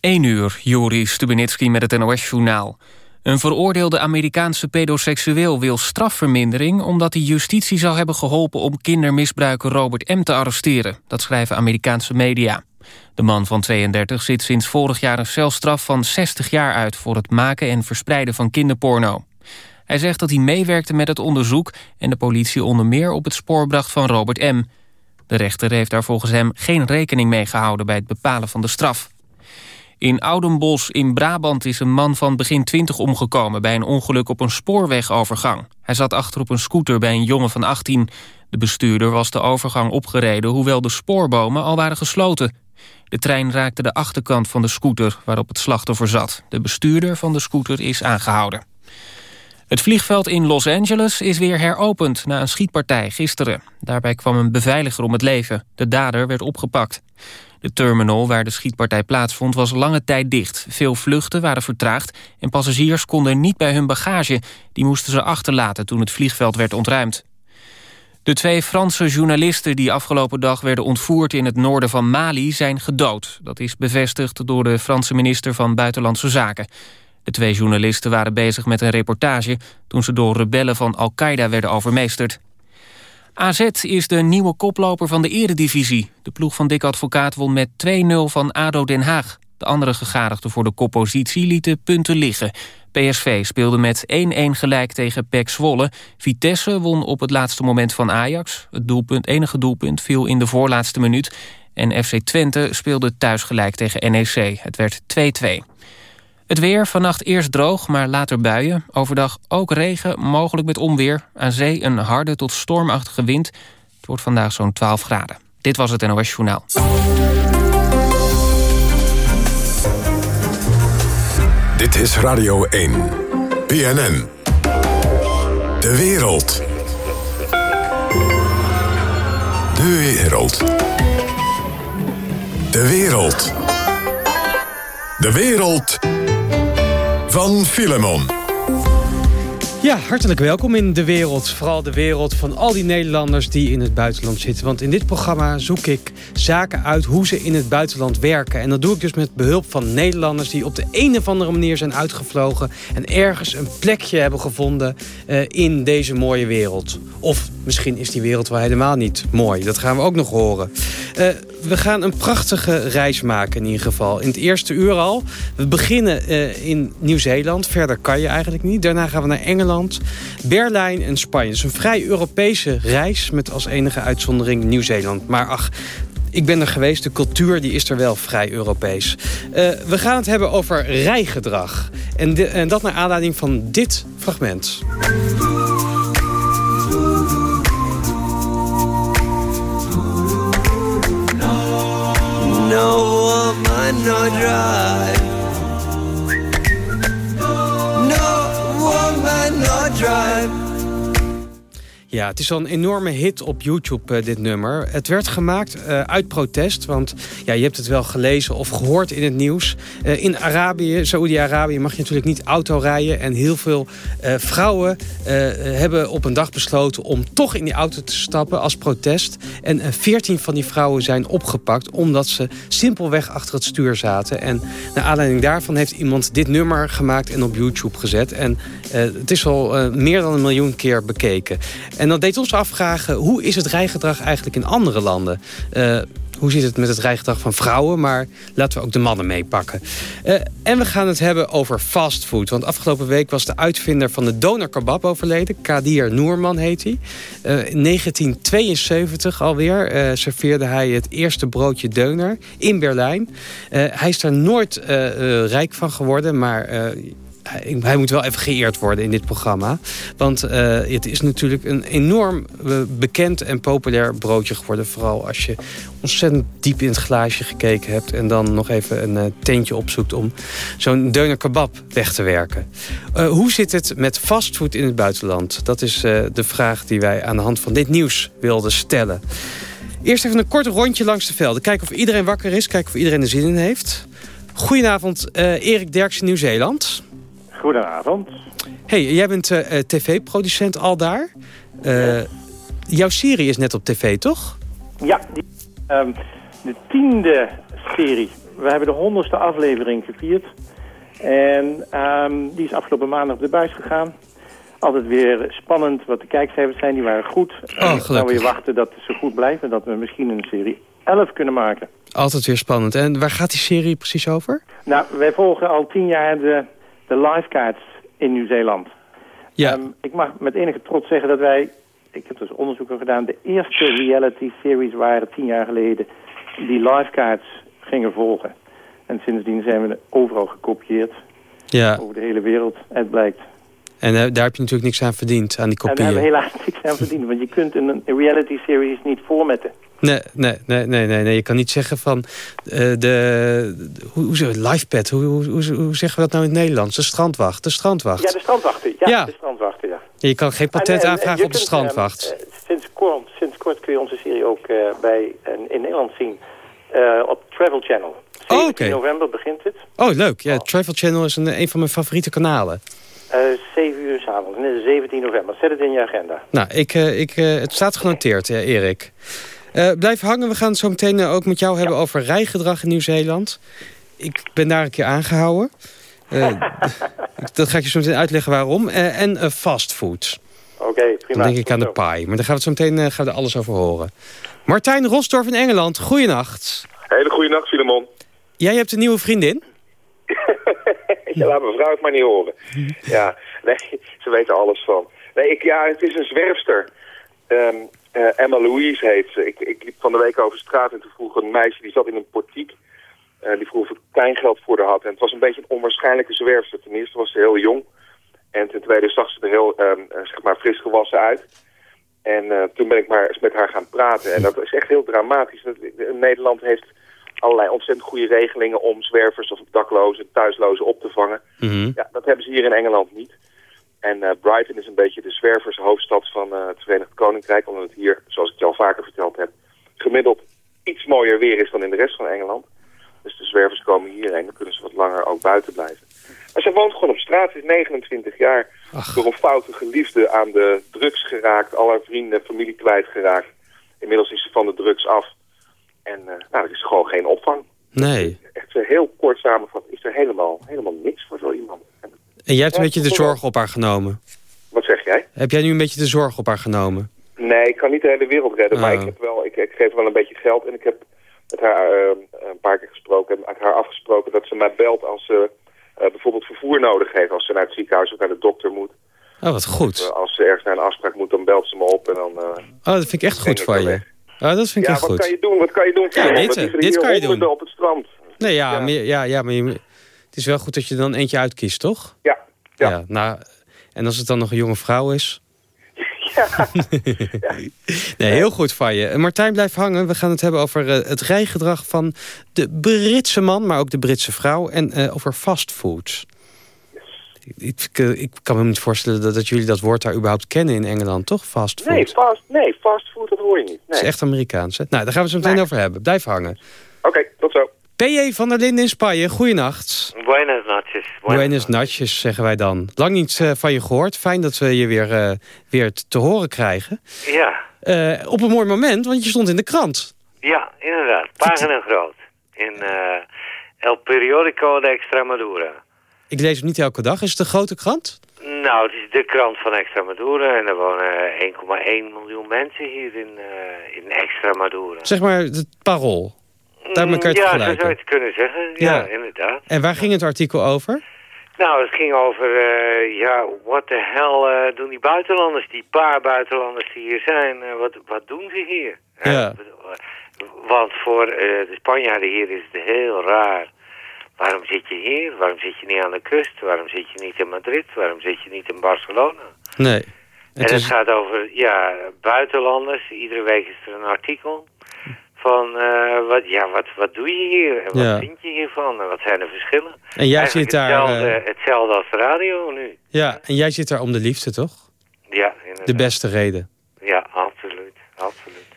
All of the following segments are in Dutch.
1 uur, Joris Stubenitski met het NOS-journaal. Een veroordeelde Amerikaanse pedoseksueel wil strafvermindering... omdat hij justitie zou hebben geholpen om kindermisbruiker Robert M. te arresteren. Dat schrijven Amerikaanse media. De man van 32 zit sinds vorig jaar een celstraf van 60 jaar uit... voor het maken en verspreiden van kinderporno. Hij zegt dat hij meewerkte met het onderzoek... en de politie onder meer op het spoor bracht van Robert M. De rechter heeft daar volgens hem geen rekening mee gehouden... bij het bepalen van de straf. In Oudenbos in Brabant is een man van begin 20 omgekomen... bij een ongeluk op een spoorwegovergang. Hij zat achter op een scooter bij een jongen van 18. De bestuurder was de overgang opgereden... hoewel de spoorbomen al waren gesloten. De trein raakte de achterkant van de scooter waarop het slachtoffer zat. De bestuurder van de scooter is aangehouden. Het vliegveld in Los Angeles is weer heropend na een schietpartij gisteren. Daarbij kwam een beveiliger om het leven. De dader werd opgepakt. De terminal waar de schietpartij plaatsvond was lange tijd dicht. Veel vluchten waren vertraagd en passagiers konden niet bij hun bagage. Die moesten ze achterlaten toen het vliegveld werd ontruimd. De twee Franse journalisten die afgelopen dag werden ontvoerd in het noorden van Mali zijn gedood. Dat is bevestigd door de Franse minister van Buitenlandse Zaken. De twee journalisten waren bezig met een reportage toen ze door rebellen van Al-Qaeda werden overmeesterd. AZ is de nieuwe koploper van de eredivisie. De ploeg van Dick Advocaat won met 2-0 van ADO Den Haag. De andere gegadigden voor de koppositie lieten punten liggen. PSV speelde met 1-1 gelijk tegen PEC Zwolle. Vitesse won op het laatste moment van Ajax. Het doelpunt, enige doelpunt viel in de voorlaatste minuut. En FC Twente speelde thuis gelijk tegen NEC. Het werd 2-2. Het weer, vannacht eerst droog, maar later buien. Overdag ook regen, mogelijk met onweer. Aan zee een harde tot stormachtige wind. Het wordt vandaag zo'n 12 graden. Dit was het NOS Journaal. Dit is Radio 1. BNN. De wereld. De wereld. De wereld. De wereld van Filemon. Ja, hartelijk welkom in de wereld. Vooral de wereld van al die Nederlanders die in het buitenland zitten. Want in dit programma zoek ik zaken uit hoe ze in het buitenland werken. En dat doe ik dus met behulp van Nederlanders... die op de een of andere manier zijn uitgevlogen... en ergens een plekje hebben gevonden uh, in deze mooie wereld. Of misschien is die wereld wel helemaal niet mooi. Dat gaan we ook nog horen. Uh, we gaan een prachtige reis maken in ieder geval. In het eerste uur al. We beginnen uh, in Nieuw-Zeeland. Verder kan je eigenlijk niet. Daarna gaan we naar Engeland, Berlijn en Spanje. Dus een vrij Europese reis met als enige uitzondering Nieuw-Zeeland. Maar ach, ik ben er geweest. De cultuur die is er wel vrij Europees. Uh, we gaan het hebben over rijgedrag. En, en dat naar aanleiding van dit fragment. No woman, no drive. No woman, no drive. Ja, het is al een enorme hit op YouTube, uh, dit nummer. Het werd gemaakt uh, uit protest, want ja, je hebt het wel gelezen of gehoord in het nieuws. Uh, in Arabië, Saoedi-Arabië, mag je natuurlijk niet auto rijden. En heel veel vrouwen hebben op een dag besloten om toch in die auto te stappen als protest. En veertien van die vrouwen zijn opgepakt omdat ze simpelweg achter het stuur zaten. En naar aanleiding daarvan heeft iemand dit nummer gemaakt en op YouTube gezet. En het is al meer dan een miljoen keer bekeken. En dat deed ons afvragen, hoe is het rijgedrag eigenlijk in andere landen? Uh, hoe zit het met het rijgedrag van vrouwen? Maar laten we ook de mannen meepakken. Uh, en we gaan het hebben over fastfood. Want afgelopen week was de uitvinder van de doner kebab overleden. Kadir Noerman heet hij. Uh, in 1972 alweer serveerde hij het eerste broodje deuner in Berlijn. hij is daar nooit rijk van geworden, maar hij moet wel even geëerd worden in dit programma. Want uh, het is natuurlijk een enorm uh, bekend en populair broodje geworden. Vooral als je ontzettend diep in het glaasje gekeken hebt... en dan nog even een uh, tentje opzoekt om zo'n deuner kebab weg te werken. hoe zit het met fastfood in het buitenland? Dat is de vraag die wij aan de hand van dit nieuws wilden stellen. Eerst even een kort rondje langs de velden. Kijken of iedereen wakker is, kijken of iedereen er zin in heeft. Goedenavond, Erik Derksen, Nieuw-Zeeland. Goedenavond. Hey, jij bent uh, tv-producent al daar. Uh, jouw serie is net op tv, toch? Ja, die, um, de tiende serie we hebben de honderdste aflevering gevierd. En ehm, die is afgelopen maandag op de buis gegaan. Altijd weer spannend wat de kijkcijfers zijn. Die waren goed. Oh, en dan weer wachten dat zo goed blijft. En dat we misschien een serie 11 kunnen maken. Altijd weer spannend. En waar gaat die serie precies over? Nou, wij volgen al tien jaar de, de livekaarts in Nieuw-Zeeland. Ja. Ehm, ik mag met enige trots zeggen dat wij, ik heb dus onderzoek gedaan, de eerste reality series waren tien jaar geleden die livekaarts gingen volgen. En sindsdien zijn we overal gekopieerd. Ja. Over de hele wereld, het blijkt. En uh, daar heb je natuurlijk niks aan verdiend, aan die kopieën. En daar hebben we helaas niks aan verdiend. Want je kunt een, reality series niet formatten. Nee, nee, nee, nee, nee. Je kan niet zeggen van uh, de, de, hoe, hoe livepad, hoe, hoe, hoe, hoe, zeggen we dat nou in het Nederlands? De strandwacht, de strandwacht. Ja, de strandwachten. Ja, ja. de strandwachten, ja. Je kan geen patent en, en, aanvragen op de strandwacht. Uh, sinds, kort, sinds kort kun je onze serie ook uh, bij, in Nederland zien op Travel Channel. 17 oh, okay. november begint het. Oh, leuk. Ja, oh. Travel Channel is een, een van mijn favoriete kanalen. Uh, 7 uur s'avonds, 17 november. Zet het in je agenda. Nou, ik, ik, het staat genoteerd, ja, Erik. Uh, blijf hangen, we gaan het zo meteen ook met jou hebben ja. over rijgedrag in Nieuw-Zeeland. Ik ben daar een keer aangehouden. dat ga ik je zo meteen uitleggen waarom. en fastfood. Oké, okay, prima. Dan denk ik aan de paai. Maar daar gaan we het zo meteen gaan we er alles over horen. Martijn Rosdorf in Engeland, goeienacht. Hele goede nacht, Filemon. Jij hebt een nieuwe vriendin? ja, laat mijn vrouw het maar niet horen. Ja, nee, ze weten alles van. Nee, ik, ja, het is een zwerfster. Um, uh, Emma Louise heet ze. Ik, ik liep van de week over straat en toen vroeg een meisje, die zat in een portiek. Uh, die vroeg of ik kleingeld voor haar had. En het was een beetje een onwaarschijnlijke zwerfster. Ten eerste was ze heel jong. En ten tweede zag ze er heel, um, zeg maar, fris gewassen uit. En uh, toen ben ik maar eens met haar gaan praten. En dat is echt heel dramatisch. Nederland heeft allerlei ontzettend goede regelingen om zwervers of daklozen, thuislozen op te vangen. Mm -hmm. Ja, dat hebben ze hier in Engeland niet. En uh, Brighton is een beetje de zwervershoofdstad van uh, het Verenigd Koninkrijk, omdat het hier, zoals ik je al vaker verteld heb, gemiddeld iets mooier weer is dan in de rest van Engeland. Dus de zwervers komen hierheen, dan kunnen ze wat langer ook buiten blijven. Maar ze woont gewoon op straat, ze is 29 jaar, Ach. door een foute geliefde aan de drugs geraakt, al haar vrienden en familie kwijtgeraakt. Inmiddels is ze van de drugs af. En uh, nou, er is gewoon geen opvang. Nee. Echt heel kort samenvat, is er helemaal, helemaal niks voor zo iemand. En jij hebt een beetje de zorg op haar genomen? Wat zeg jij? Heb jij nu een beetje de zorg op haar genomen? Nee, ik kan niet de hele wereld redden, Oh. maar ik, heb wel, ik, ik geef wel een beetje geld. En ik heb met haar uh, een paar keer gesproken en met haar afgesproken dat ze mij belt als ze uh, bijvoorbeeld vervoer nodig heeft. Als ze naar het ziekenhuis of naar de dokter moet. Oh, wat goed. Of, als ze ergens naar een afspraak moet, dan belt ze me op en dan... Oh, dat vind ik echt goed van je. Oh, dat vind ik ja, echt wat goed. kan je doen? Wat kan je doen? Ja, dit, dit, dit kan je doen. op het strand. Nee, ja, Ja. Maar, ja, ja, maar je, het is wel goed dat je dan eentje uitkiest, toch? Ja. Ja. nou, en als het dan nog een jonge vrouw is? Ja. Nee, heel goed van je. Martijn, blijf hangen. We gaan het hebben over uh, het rijgedrag van de Britse man... maar ook de Britse vrouw en uh, over fastfood. Ik, ik, ik, kan me niet voorstellen dat, dat, jullie dat woord daar überhaupt kennen in Engeland, toch? Fastfood. Nee, fast, nee, fastfood, dat hoor je niet. Nee. Dat is echt Amerikaans, hè? Nou, daar gaan we het zo meteen Nee. over hebben. Blijf hangen. Oké, okay, tot zo. P.J. van der Linden in Spanje, goeienacht. Buenas noches. Buenas noches, zeggen wij dan. Lang niet uh, van je gehoord. Fijn dat we je weer, uh, weer te horen krijgen. Ja. Uh, op een mooi moment, want je stond in de krant. Ja, inderdaad. Pagina groot. In El Periodico de Extremadura. Ik lees hem niet elke dag. Is het een grote krant? Nou, het is de krant van Extremadura. En er wonen 1,1 miljoen mensen hier in, in Extremadura. Zeg maar het parool. Daar Mm, elkaar ja, zo zou je het kunnen zeggen. Ja, ja, inderdaad. En waar ging het artikel over? Nou, het ging over, uh, ja, what the hell uh, doen die buitenlanders, die paar buitenlanders die hier zijn, uh, wat, wat doen ze hier? Ja. Want voor de Spanjaarden hier is het heel raar. Waarom zit je hier? Waarom zit je niet aan de kust? Waarom zit je niet in Madrid? Waarom zit je niet in Barcelona? Nee. En het, gaat over, ja, buitenlanders. Iedere week is er een artikel van uh, wat, ja, wat, wat doe je hier en wat ja. vind je hiervan en wat zijn de verschillen. En jij Eigenlijk zit daar... Hetzelfde, uh... hetzelfde als de radio nu. Ja, en jij zit daar om de liefde, toch? Ja, inderdaad. De beste reden. Ja, absoluut. absoluut.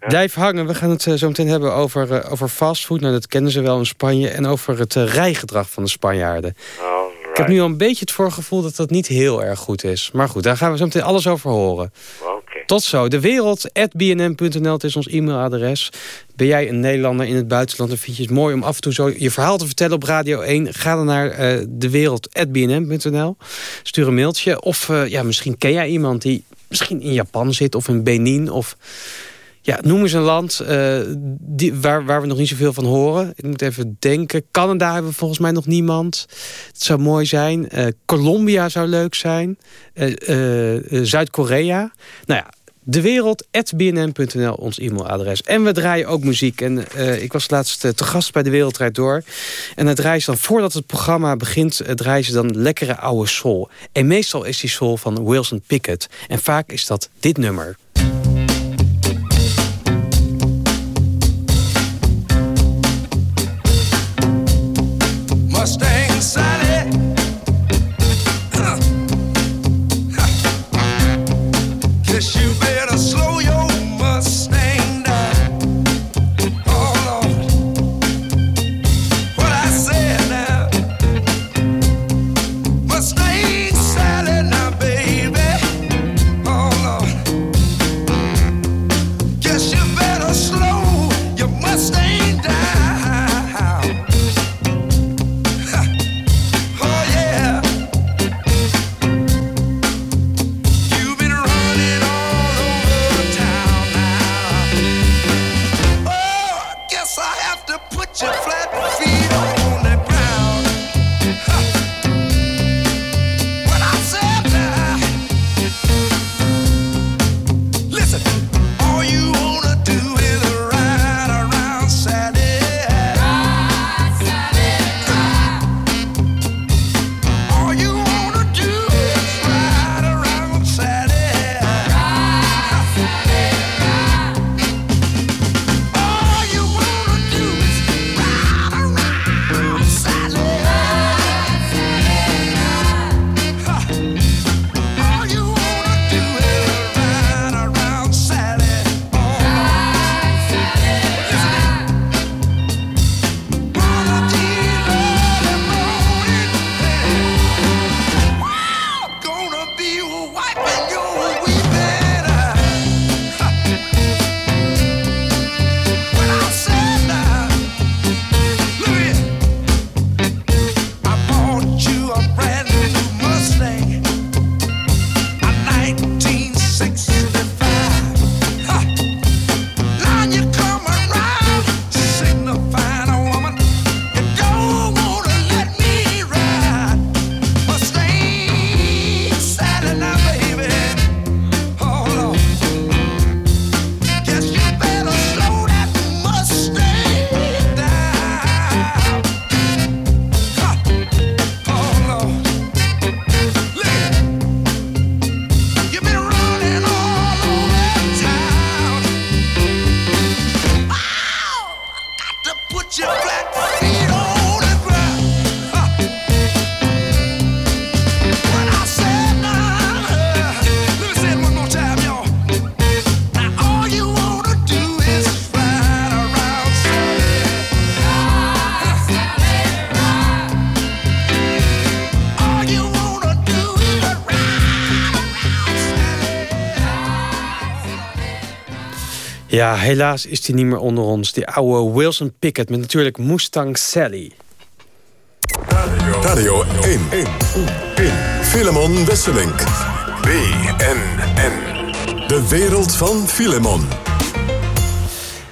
Ja. Blijf hangen, we gaan het uh, zo meteen hebben over, uh, over fastfood. Nou, dat kennen ze wel in Spanje. En over het uh, rijgedrag van de Spanjaarden. Alright. Ik heb nu al een beetje het voorgevoel dat dat niet heel erg goed is. Maar goed, daar gaan we zo meteen alles over horen. Oké. Tot zo. De wereld.bnm.nl, het is ons e-mailadres. Ben jij een Nederlander in het buitenland? Dan vind je het mooi om af en toe zo je verhaal te vertellen op Radio 1. Ga dan naar uh, dewereld.bnm.nl. Stuur een mailtje. Of uh, ja, misschien ken jij iemand die misschien in Japan zit of in Benin of ja, noem eens een land uh, die, waar, waar we nog niet zoveel van horen. Ik moet even denken. Canada hebben we volgens mij nog niemand. Het zou mooi zijn. Uh, Colombia zou leuk zijn. Zuid-Korea. Nou ja, dewereld.bnn.nl, ons e-mailadres. En we draaien ook muziek. En uh, ik was laatst uh, te gast bij De Wereldrijd Door. En dan draaien ze dan, voordat het programma begint... Uh, draaien ze dan lekkere oude soul. En meestal is die soul van Wilson Pickett. En vaak is dat dit nummer. Ja, helaas is hij niet meer onder ons. Die oude Wilson Pickett met natuurlijk Mustang Sally. Radio 1. 1. 1. Filemon Wesselink. BNN. De wereld van Filemon.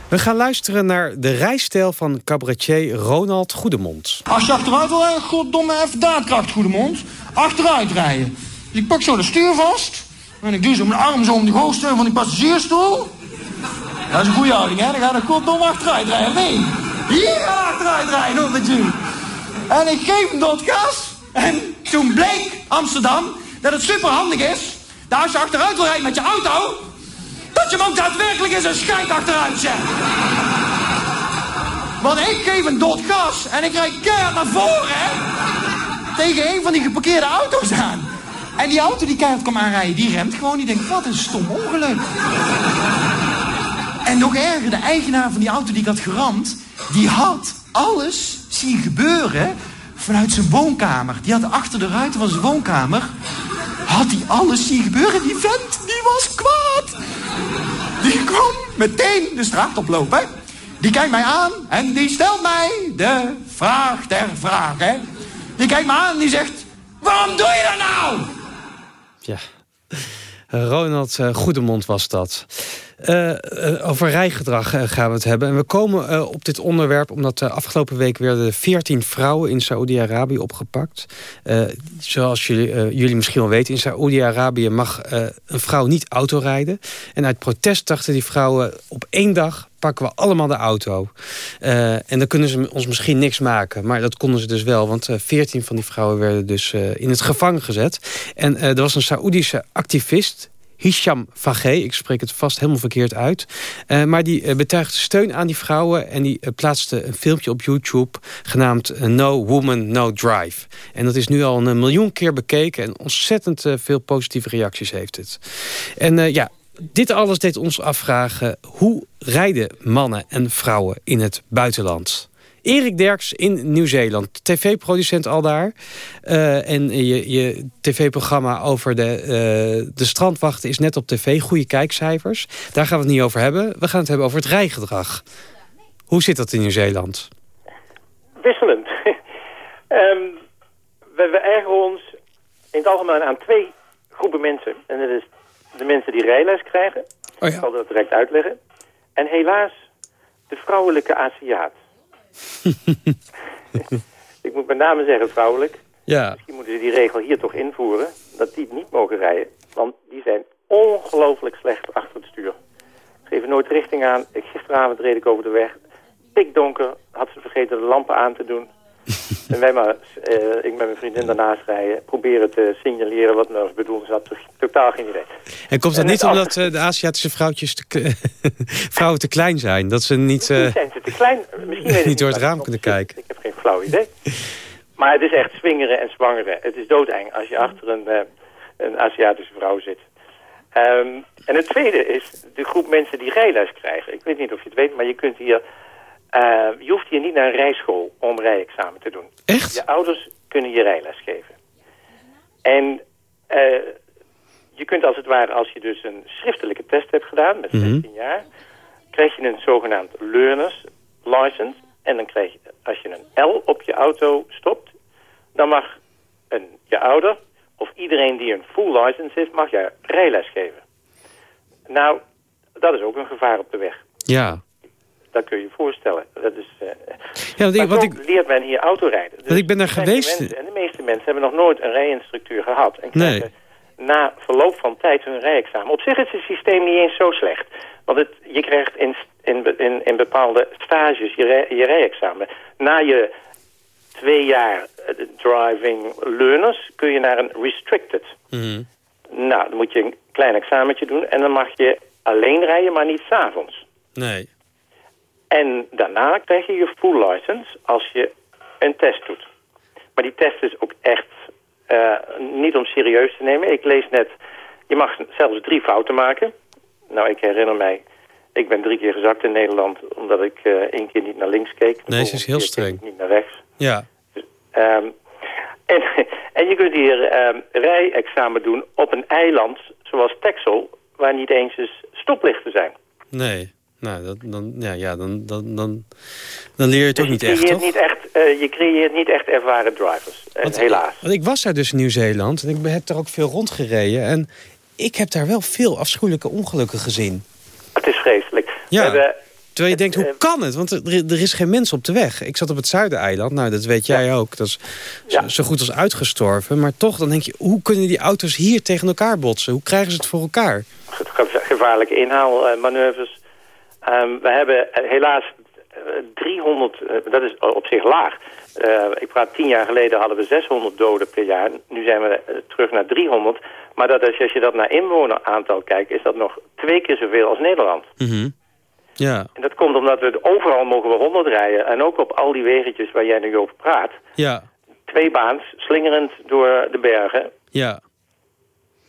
We gaan luisteren naar de rijstijl van cabaretier Ronald Goedemond. Als je achteruit wil rijden, goddomme even daadkracht, goede mond. Achteruit rijden. Dus ik pak zo de stuur vast. En ik duw zo mijn arm zo om de hoogsteun van die passagiersstoel. Dat is een goede houding, hè? Dan ga ik goddomme achteruit rijden. Nee, hier ga ik achteruit rijden op de duur. En ik geef hem het gas. En toen bleek Amsterdam dat het super handig is... dat als je achteruit wil rijden met je auto... dat je hem ook daadwerkelijk in zijn schijt achteruit zet. Want ik geef een dot gas en ik rijd keihard naar voren, hè. Tegen een van die geparkeerde auto's aan. En die auto die keihard kwam aanrijden, die remt gewoon. Die denkt, wat een stom ongeluk. En nog erger, de eigenaar van die auto die ik had geramd... die had alles zien gebeuren vanuit zijn woonkamer. Die had achter de ruiten van zijn woonkamer... had hij alles zien gebeuren. Die vent, die was kwaad. Die kwam meteen de straat oplopen. Die kijkt mij aan en die stelt mij de vraag ter vraag. Die kijkt me aan en die zegt... Waarom doe je dat nou? Ja. Ronald uh, Goedemond was dat. Uh, uh, over rijgedrag gaan we het hebben. En we komen op dit onderwerp omdat afgelopen week... werden 14 vrouwen in Saoedi-Arabië opgepakt. zoals jullie, jullie misschien wel weten... in Saoedi-Arabië mag een vrouw niet autorijden. En uit protest dachten die vrouwen op één dag pakken we allemaal de auto. Uh, en dan kunnen ze ons misschien niks maken. Maar dat konden ze dus wel. Want veertien uh, van die vrouwen werden dus uh, in het gevangen gezet. En er was een Saoedische activist... Hisham Fagé, ik spreek het vast helemaal verkeerd uit. Maar die betuigde steun aan die vrouwen... en die plaatste een filmpje op YouTube genaamd No Woman, No Drive. En dat is nu al een miljoen keer bekeken... en ontzettend veel positieve reacties heeft het. En ja, dit alles deed ons afvragen... hoe rijden mannen en vrouwen in het buitenland? Erik Derks in Nieuw-Zeeland, tv-producent al daar. Uh, en je, je tv-programma over de, uh, de strandwachten is net op tv. Goede kijkcijfers. Daar gaan we het niet over hebben. We gaan het hebben over het rijgedrag. Hoe zit dat in Nieuw-Zeeland? Wisselend. um, we, we ergeren ons in het algemeen aan twee groepen mensen. En dat is de mensen die rijles krijgen. Oh ja. Ik zal dat direct uitleggen. En helaas de vrouwelijke Aziat. ik moet met name zeggen vrouwelijk. Ja. Misschien moeten ze die regel hier toch invoeren. Dat die niet mogen rijden. Want die zijn ongelooflijk slecht achter het stuur. Geven nooit richting aan. Gisteravond reed ik over de weg. Pikdonker. Had ze vergeten de lampen aan te doen. en wij maar, uh, ik met mijn vriendin daarnaast rijden. Proberen te signaleren wat nou bedoeld is. Had totaal geen idee. En komt dat en niet omdat uh, de Aziatische vrouwtjes te vrouwen te klein zijn? Dat ze niet, uh, zijn ze te klein. Misschien niet, door het raam kunnen kijken. Ik heb geen flauw idee. Maar het is echt swingeren en zwangeren. Het is doodeng als je achter een, een Aziatische vrouw zit. Um, en het tweede is de groep mensen die rijles krijgen. Ik weet niet of je het weet, maar je kunt hier... Uh, je hoeft hier niet naar een rijschool om rijexamen te doen. Echt? Je ouders kunnen je rijles geven. En uh, je kunt als het ware, als je dus een schriftelijke test hebt gedaan met 16 mm -hmm. jaar... krijg je een zogenaamd learners license. En dan krijg je, als je een L op je auto stopt... dan mag een, je ouder of iedereen die een full license heeft... mag je rijles geven. Nou, dat is ook een gevaar op de weg. Ja. Dat kun je je voorstellen. Dat is, uh, ja, want ik, wat ik, leert men hier autorijden. Dus ik ben daar geweest. Mensen, en de meeste mensen hebben nog nooit een rijinstructeur gehad. En krijgen nee. na verloop van tijd hun rijexamen. Op zich is het systeem niet eens zo slecht. Want het, je krijgt in, in, in, in bepaalde stages je, rij, je rijexamen. Na je twee jaar driving learners kun je naar een restricted. Mm -hmm. Nou, dan moet je een klein examentje doen. En dan mag je alleen rijden, maar niet s'avonds. Nee. En daarna krijg je je full license als je een test doet. Maar die test is ook echt uh, niet om serieus te nemen. Ik lees net, je mag zelfs drie fouten maken. Nou, ik herinner mij, ik ben drie keer gezakt in Nederland... omdat ik uh, één keer niet naar links keek. Nee, ze is heel streng. Niet naar rechts. Ja. Dus, um, en, en je kunt hier um, rijexamen doen op een eiland zoals Texel... waar niet eens eens stoplichten zijn. Nee. Nou, dat, dan, ja, ja, dan, dan, dan, dan leer je het ook niet echt, toch? Niet echt, uh, je creëert niet echt ervaren drivers, want, helaas. Want ik was daar dus in Nieuw-Zeeland en ik heb daar ook veel rondgereden. En ik heb daar wel veel afschuwelijke ongelukken gezien. Het is vreselijk. Ja, hebben, terwijl je denkt, hoe kan het? Want er, er, is geen mens op de weg. Ik zat op het Zuidereiland, nou dat weet jij ja. ook. Dat is ja. zo goed als uitgestorven. Maar toch, dan denk je, hoe kunnen die auto's hier tegen elkaar botsen? Hoe krijgen ze het voor elkaar? Gevaarlijke inhaalmanoeuvres. Um, we hebben helaas uh, 300, uh, dat is op zich laag. Uh, ik praat tien jaar geleden hadden we 600 doden per jaar. Nu zijn we terug naar 300. Maar dat is, als je dat naar inwoneraantal kijkt, is dat nog twee keer zoveel als Nederland. Mm -hmm. Ja. En dat komt omdat we overal mogen we 100 rijden. En ook op al die wegentjes waar jij nu over praat. Ja. Twee baans, slingerend door de bergen. Ja.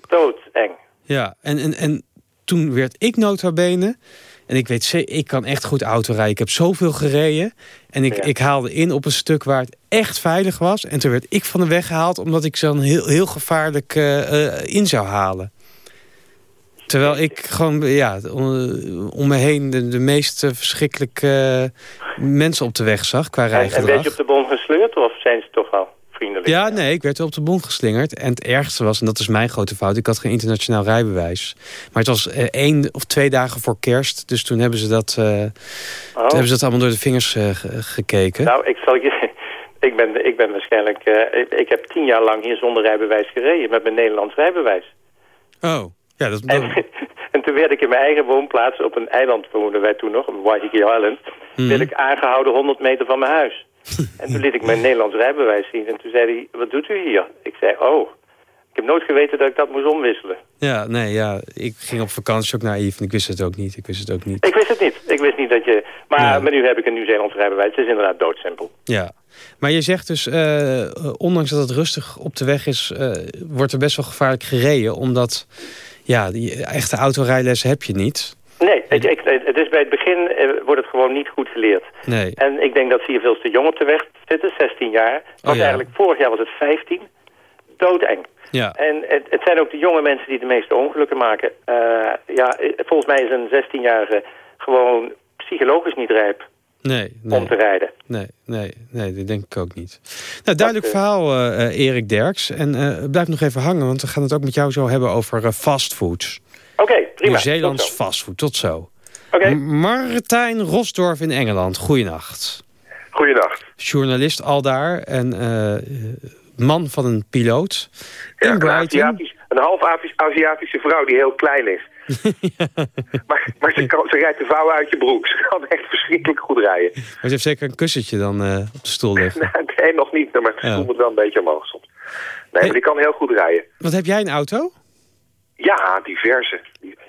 Doodeng. Ja, en, en, en toen werd ik nota bene... En ik weet, ik kan echt goed autorijden. Ik heb zoveel gereden. En ik, ja. ik haalde in op een stuk waar het echt veilig was. En toen werd ik van de weg gehaald omdat ik ze dan heel, heel gevaarlijk eh, eh, in zou halen. Terwijl ik gewoon ja, om, om me heen de, de meest eh, verschrikkelijke eh, mensen op de weg zag qua En, en werd rijgedrag. je op de bon gesleurd of zijn ze toch wel vriendelijk? Ja, nee, ik werd op de bon geslingerd. En het ergste was, en dat is mijn grote fout... ik had geen internationaal rijbewijs. Maar het was eh, één of twee dagen voor kerst. Dus toen hebben ze dat, eh, toen hebben ze dat allemaal door de vingers eh, ge- gekeken. Nou, ik zal je... Ik ben, ik ben waarschijnlijk... ik, ik heb tien jaar lang hier zonder rijbewijs gereden. Met mijn Nederlands rijbewijs. Oh, ja, dat... En, en toen werd ik in mijn eigen woonplaats... op een eiland woonden wij toen nog, op Waiheke Island... Mhm. werd ik aangehouden 100 meter van mijn huis. En toen liet ik mijn Nederlands rijbewijs zien. En toen zei hij, wat doet u hier? Ik zei, oh... Ik heb nooit geweten dat ik dat moest omwisselen. Ja, nee, ja, ik ging op vakantie ook naïef en ik wist het ook niet. Ik wist het ook niet. Ik wist het niet. Ik wist niet dat je... Maar, Ja. maar nu heb ik een Nieuw-Zeelands rijbewijs. Het is inderdaad doodsimpel. Ja, maar je zegt dus, eh, ondanks dat het rustig op de weg is, eh, wordt er best wel gevaarlijk gereden. Omdat, ja, die echte autorijlessen heb je niet. Nee, ik, ik, het is bij het begin eh, wordt het gewoon niet goed geleerd. Nee. En ik denk dat ze hier veel te jong op de weg zitten, 16 jaar. Was Oh ja. eigenlijk, vorig jaar was het 15. Doodeng. Ja, En het, het zijn ook de jonge mensen die de meeste ongelukken maken. Eh, ja, eh, volgens mij is een 16-jarige gewoon psychologisch niet rijp nee, om te rijden. nee, nee, nee, dat denk ik ook niet. Nou, duidelijk verhaal, eh, Erik Derks. En eh, blijf nog even hangen, want we gaan het ook met jou zo hebben over fastfoods. Oké, prima. Nieuw-Zeelands fastfood, tot zo. Martijn Rosdorf in Engeland, goeienacht. Goeiedag. Journalist al daar en eh, man van een piloot. Ja, in een, Brighton. Aziatisch, een half Aziatische vrouw die heel klein is. Maar, maar ze, kan, ze rijdt de vouwen uit je broek. Ze kan echt verschrikkelijk goed rijden. Maar ze heeft zeker een kussentje dan eh, op de stoel liggen. Nee, nog niet, maar het stoel moet wel een beetje omhoog soms. Nee, maar die kan heel goed rijden. Wat heb jij een auto? Ja, diverse.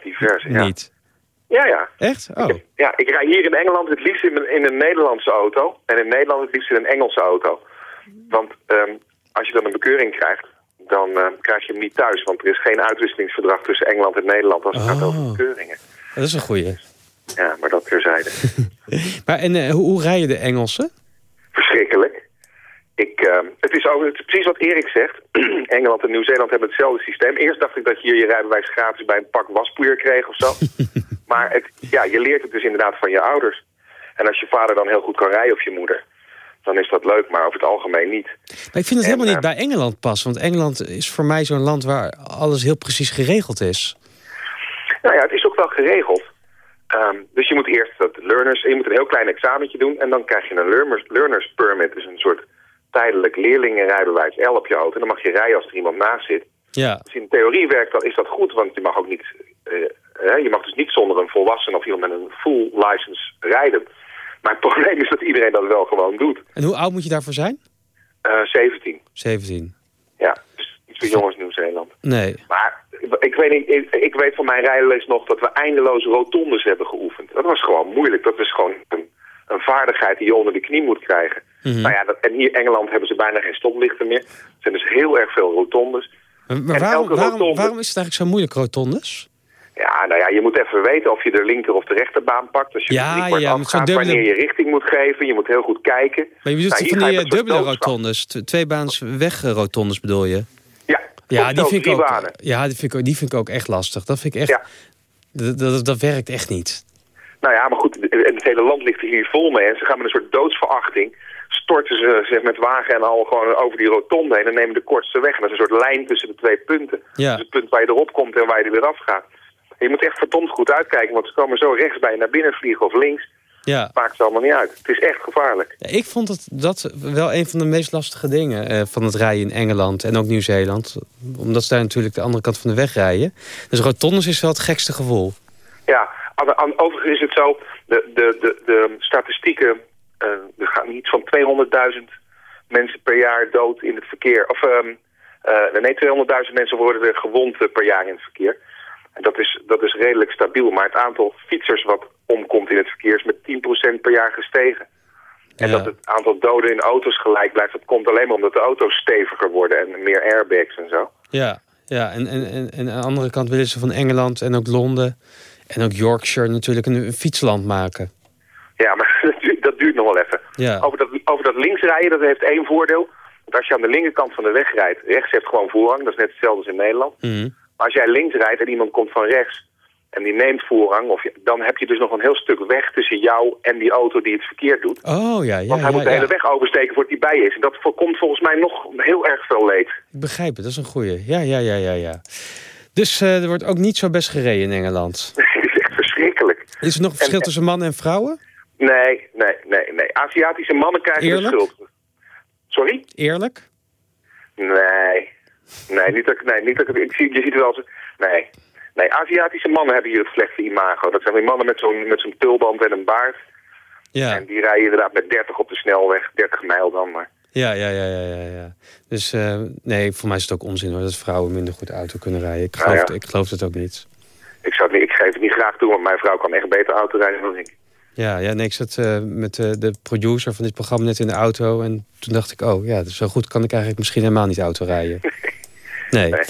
Diverse, ja. Niet. Ja, ja. Echt? Oh. Ja, ik rij hier in Engeland het liefst in, een- in een Nederlandse auto. En in Nederland het liefst in een Engelse auto. Want ehm, als je dan een bekeuring krijgt, dan eh, krijg je hem niet thuis. Want er is geen uitwisselingsverdrag tussen Engeland en Nederland als het gaat over Oh. bekeuringen. Dat is een goeie. Ja, maar dat terzijde. Maar en eh, hoe, hoe rijden de Engelsen? Verschrikkelijk. Ik, ehm, het, is is precies wat Erik zegt. Engeland en Nieuw-Zeeland hebben hetzelfde systeem. Eerst dacht ik dat je hier je rijbewijs gratis bij een pak waspoeier kreeg of zo. maar het, ja, je leert het dus inderdaad van je ouders. En als je vader dan heel goed kan rijden of je moeder, dan is dat leuk, maar over het algemeen niet. Maar ik vind het En, helemaal niet eh, bij Engeland passen. Want Engeland is voor mij zo'n land waar alles heel precies geregeld is. Nou ja, het is ook wel geregeld. Ehm, dus je moet eerst dat learners, je moet een heel klein examentje doen en dan krijg je een learners, learners permit, dus een soort tijdelijk leerlingenrijbewijs L op je auto. En dan mag je rijden als er iemand naast zit. Ja, Dus in theorie werkt dat, is dat goed, want je mag ook niet, eh, eh, je mag dus niet zonder een volwassen of iemand met een full license rijden. Maar het probleem is dat iedereen dat wel gewoon doet. en hoe oud moet je daarvoor zijn? Eh 17, 17. ja, dus iets voor jongens Nieuw-Zeeland. Nee. Maar ik weet, niet, ik, ik weet van mijn rijles nog dat we eindeloos rotondes hebben geoefend. Dat was gewoon moeilijk. Dat is gewoon een, een vaardigheid die je onder de knie moet krijgen. Mhm. Nou ja, dat, en hier in Engeland hebben ze bijna geen stoplichten meer. Er zijn dus heel erg veel rotondes. Maar, waarom, waarom, is het eigenlijk zo moeilijk, rotondes? Ja, nou ja, je moet even weten of je de linker of de rechterbaan pakt. Als je Ja, driekwart ja, dubbele- wanneer je richting moet geven. Je moet heel goed kijken. Maar je bedoelt Nou, van die eh, dubbele rotondes, tweebaans wegrotondes bedoel je? Ja, Ja, die vind, ik ook, ja die, vind ik, die vind ik ook echt lastig. Dat vind ik echt... Ja. Dat, dat, dat werkt echt niet. Nou ja, maar goed, het het hele land ligt er hier vol mee. En ze gaan met een soort doodsverachting. Storten ze zich met wagen en al gewoon over die rotonde heen en nemen de kortste weg. En dat is een soort lijn tussen de twee punten. Ja. Dus het punt waar je erop komt en waar je er weer af gaat. En je moet echt verdomd goed uitkijken, want ze komen zo rechts bij je naar binnen vliegen of links. Ja. Maakt ze allemaal niet uit. Het is echt gevaarlijk. Ja, Ik vond het, dat wel een van de meest lastige dingen eh, van het rijden in Engeland en ook Nieuw-Zeeland. Omdat ze daar natuurlijk de andere kant van de weg rijden. Dus rotondes is wel het gekste gevoel. Ja, overigens is het zo, de, de, de, de statistieken, er gaan iets van 200.000 mensen per jaar dood in het verkeer. Of ehm, eh, nee, 200.000 mensen worden er gewond eh, per jaar in het verkeer. En dat is, dat is redelijk stabiel, maar het aantal fietsers wat omkomt in het verkeer is met 10% per jaar gestegen. En Ja. dat het aantal doden in auto's gelijk blijft, dat komt alleen maar omdat de auto's steviger worden en meer airbags en zo. Ja, ja en, en, en, en aan de andere kant willen ze van Engeland en ook Londen en ook Yorkshire natuurlijk een, een fietsland maken. Ja, maar dat duurt, nog wel even. Ja. Over, dat, over dat linksrijden, dat heeft één voordeel. Want als je aan de linkerkant van de weg rijdt, rechts heeft gewoon voorrang. Dat is net hetzelfde als in Nederland. Mhm. Maar als jij links rijdt en iemand komt van rechts en die neemt voorrang... Of je- dan heb je dus nog een heel stuk weg tussen jou en die auto die het verkeerd doet. Oh, ja, ja, Want hij ja, moet de hele weg oversteken voordat hij bij is. En dat voorkomt volgens mij nog heel erg veel leed. Ik begrijp het, dat is een goeie. Ja, ja, ja, ja, ja. Dus eh, er wordt ook niet zo best gereden in Engeland. Het is echt verschrikkelijk. Is er nog een verschil En- tussen mannen en vrouwen? Nee, nee, nee, nee. Aziatische mannen krijgen Eerlijk? de schuld. Sorry? Eerlijk? Nee. Nee, niet dat ik... Nee, niet dat ik, ik zie, je ziet wel eens... Nee. Nee, Aziatische mannen hebben hier het slechte imago. Dat zijn weer mannen met zo'n met zo'n tulband en een baard. Ja. En die rijden inderdaad met 30 op de snelweg. 30 mijl dan maar. Ja, ja, ja, ja, ja, ja. Dus eh, nee, voor mij is het ook onzin hoor, dat vrouwen minder goed auto kunnen rijden. Ik geloof, ja. het, ik geloof het ook niet. Ik, zou het niet, ik geef het niet graag toe, want mijn vrouw kan echt beter auto rijden dan ik. Ja, ja nee, ik zat eh, met eh, de producer van dit programma net in de auto. En toen dacht ik, oh ja, dus zo goed kan ik eigenlijk misschien helemaal niet auto rijden. Nee. Nee.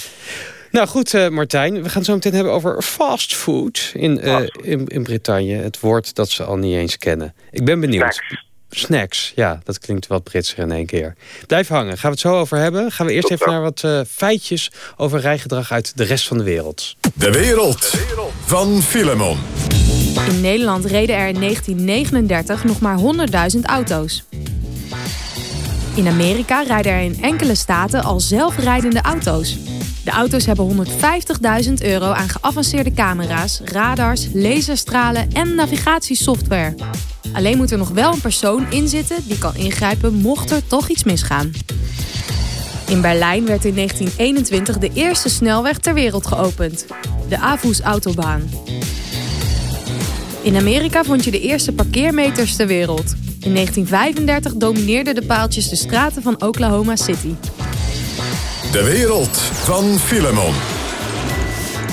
Nou goed, eh, Martijn. We gaan het zo meteen hebben over fastfood in, eh, Fastfood. in, in Brittannië. Het woord dat ze al niet eens kennen. Ik ben benieuwd. Snacks. Snacks, ja, dat klinkt wat Britser in één keer. Blijf hangen, gaan we het zo over hebben. Gaan we eerst even naar wat eh, feitjes over rijgedrag uit de rest van de wereld. De wereld van Filemon. In Nederland reden er in 1939 nog maar 100.000 auto's. In Amerika rijden er in enkele staten al zelfrijdende auto's. De auto's hebben 150.000 euro aan geavanceerde camera's, radars, laserstralen en navigatiesoftware. Alleen moet er nog wel een persoon in zitten die kan ingrijpen mocht er toch iets misgaan. In Berlijn werd in 1921 de eerste snelweg ter wereld geopend, de Avus Autobahn. In Amerika vond je de eerste parkeermeters ter wereld. In 1935 domineerden de paaltjes de straten van Oklahoma City. De wereld van Filemon.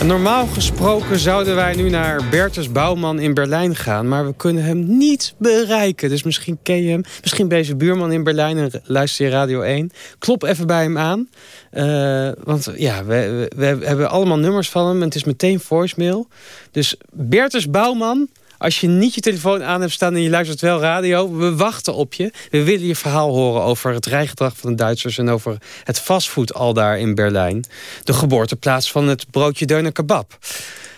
Normaal gesproken zouden wij nu naar Bertus Bouwman in Berlijn gaan... maar we kunnen hem niet bereiken. Dus misschien ken je hem. Misschien ben je buurman in Berlijn en luister je Radio 1. Klop even bij hem aan. Eh, want ja, we, we, we hebben allemaal nummers van hem en het is meteen voicemail. Dus Bertus Bouwman, als je niet je telefoon aan hebt staan... en je luistert wel radio, we wachten op je. We willen je verhaal horen over het rijgedrag van de Duitsers... en over het fastfood al daar in Berlijn. De geboorteplaats van het broodje deuner kebab.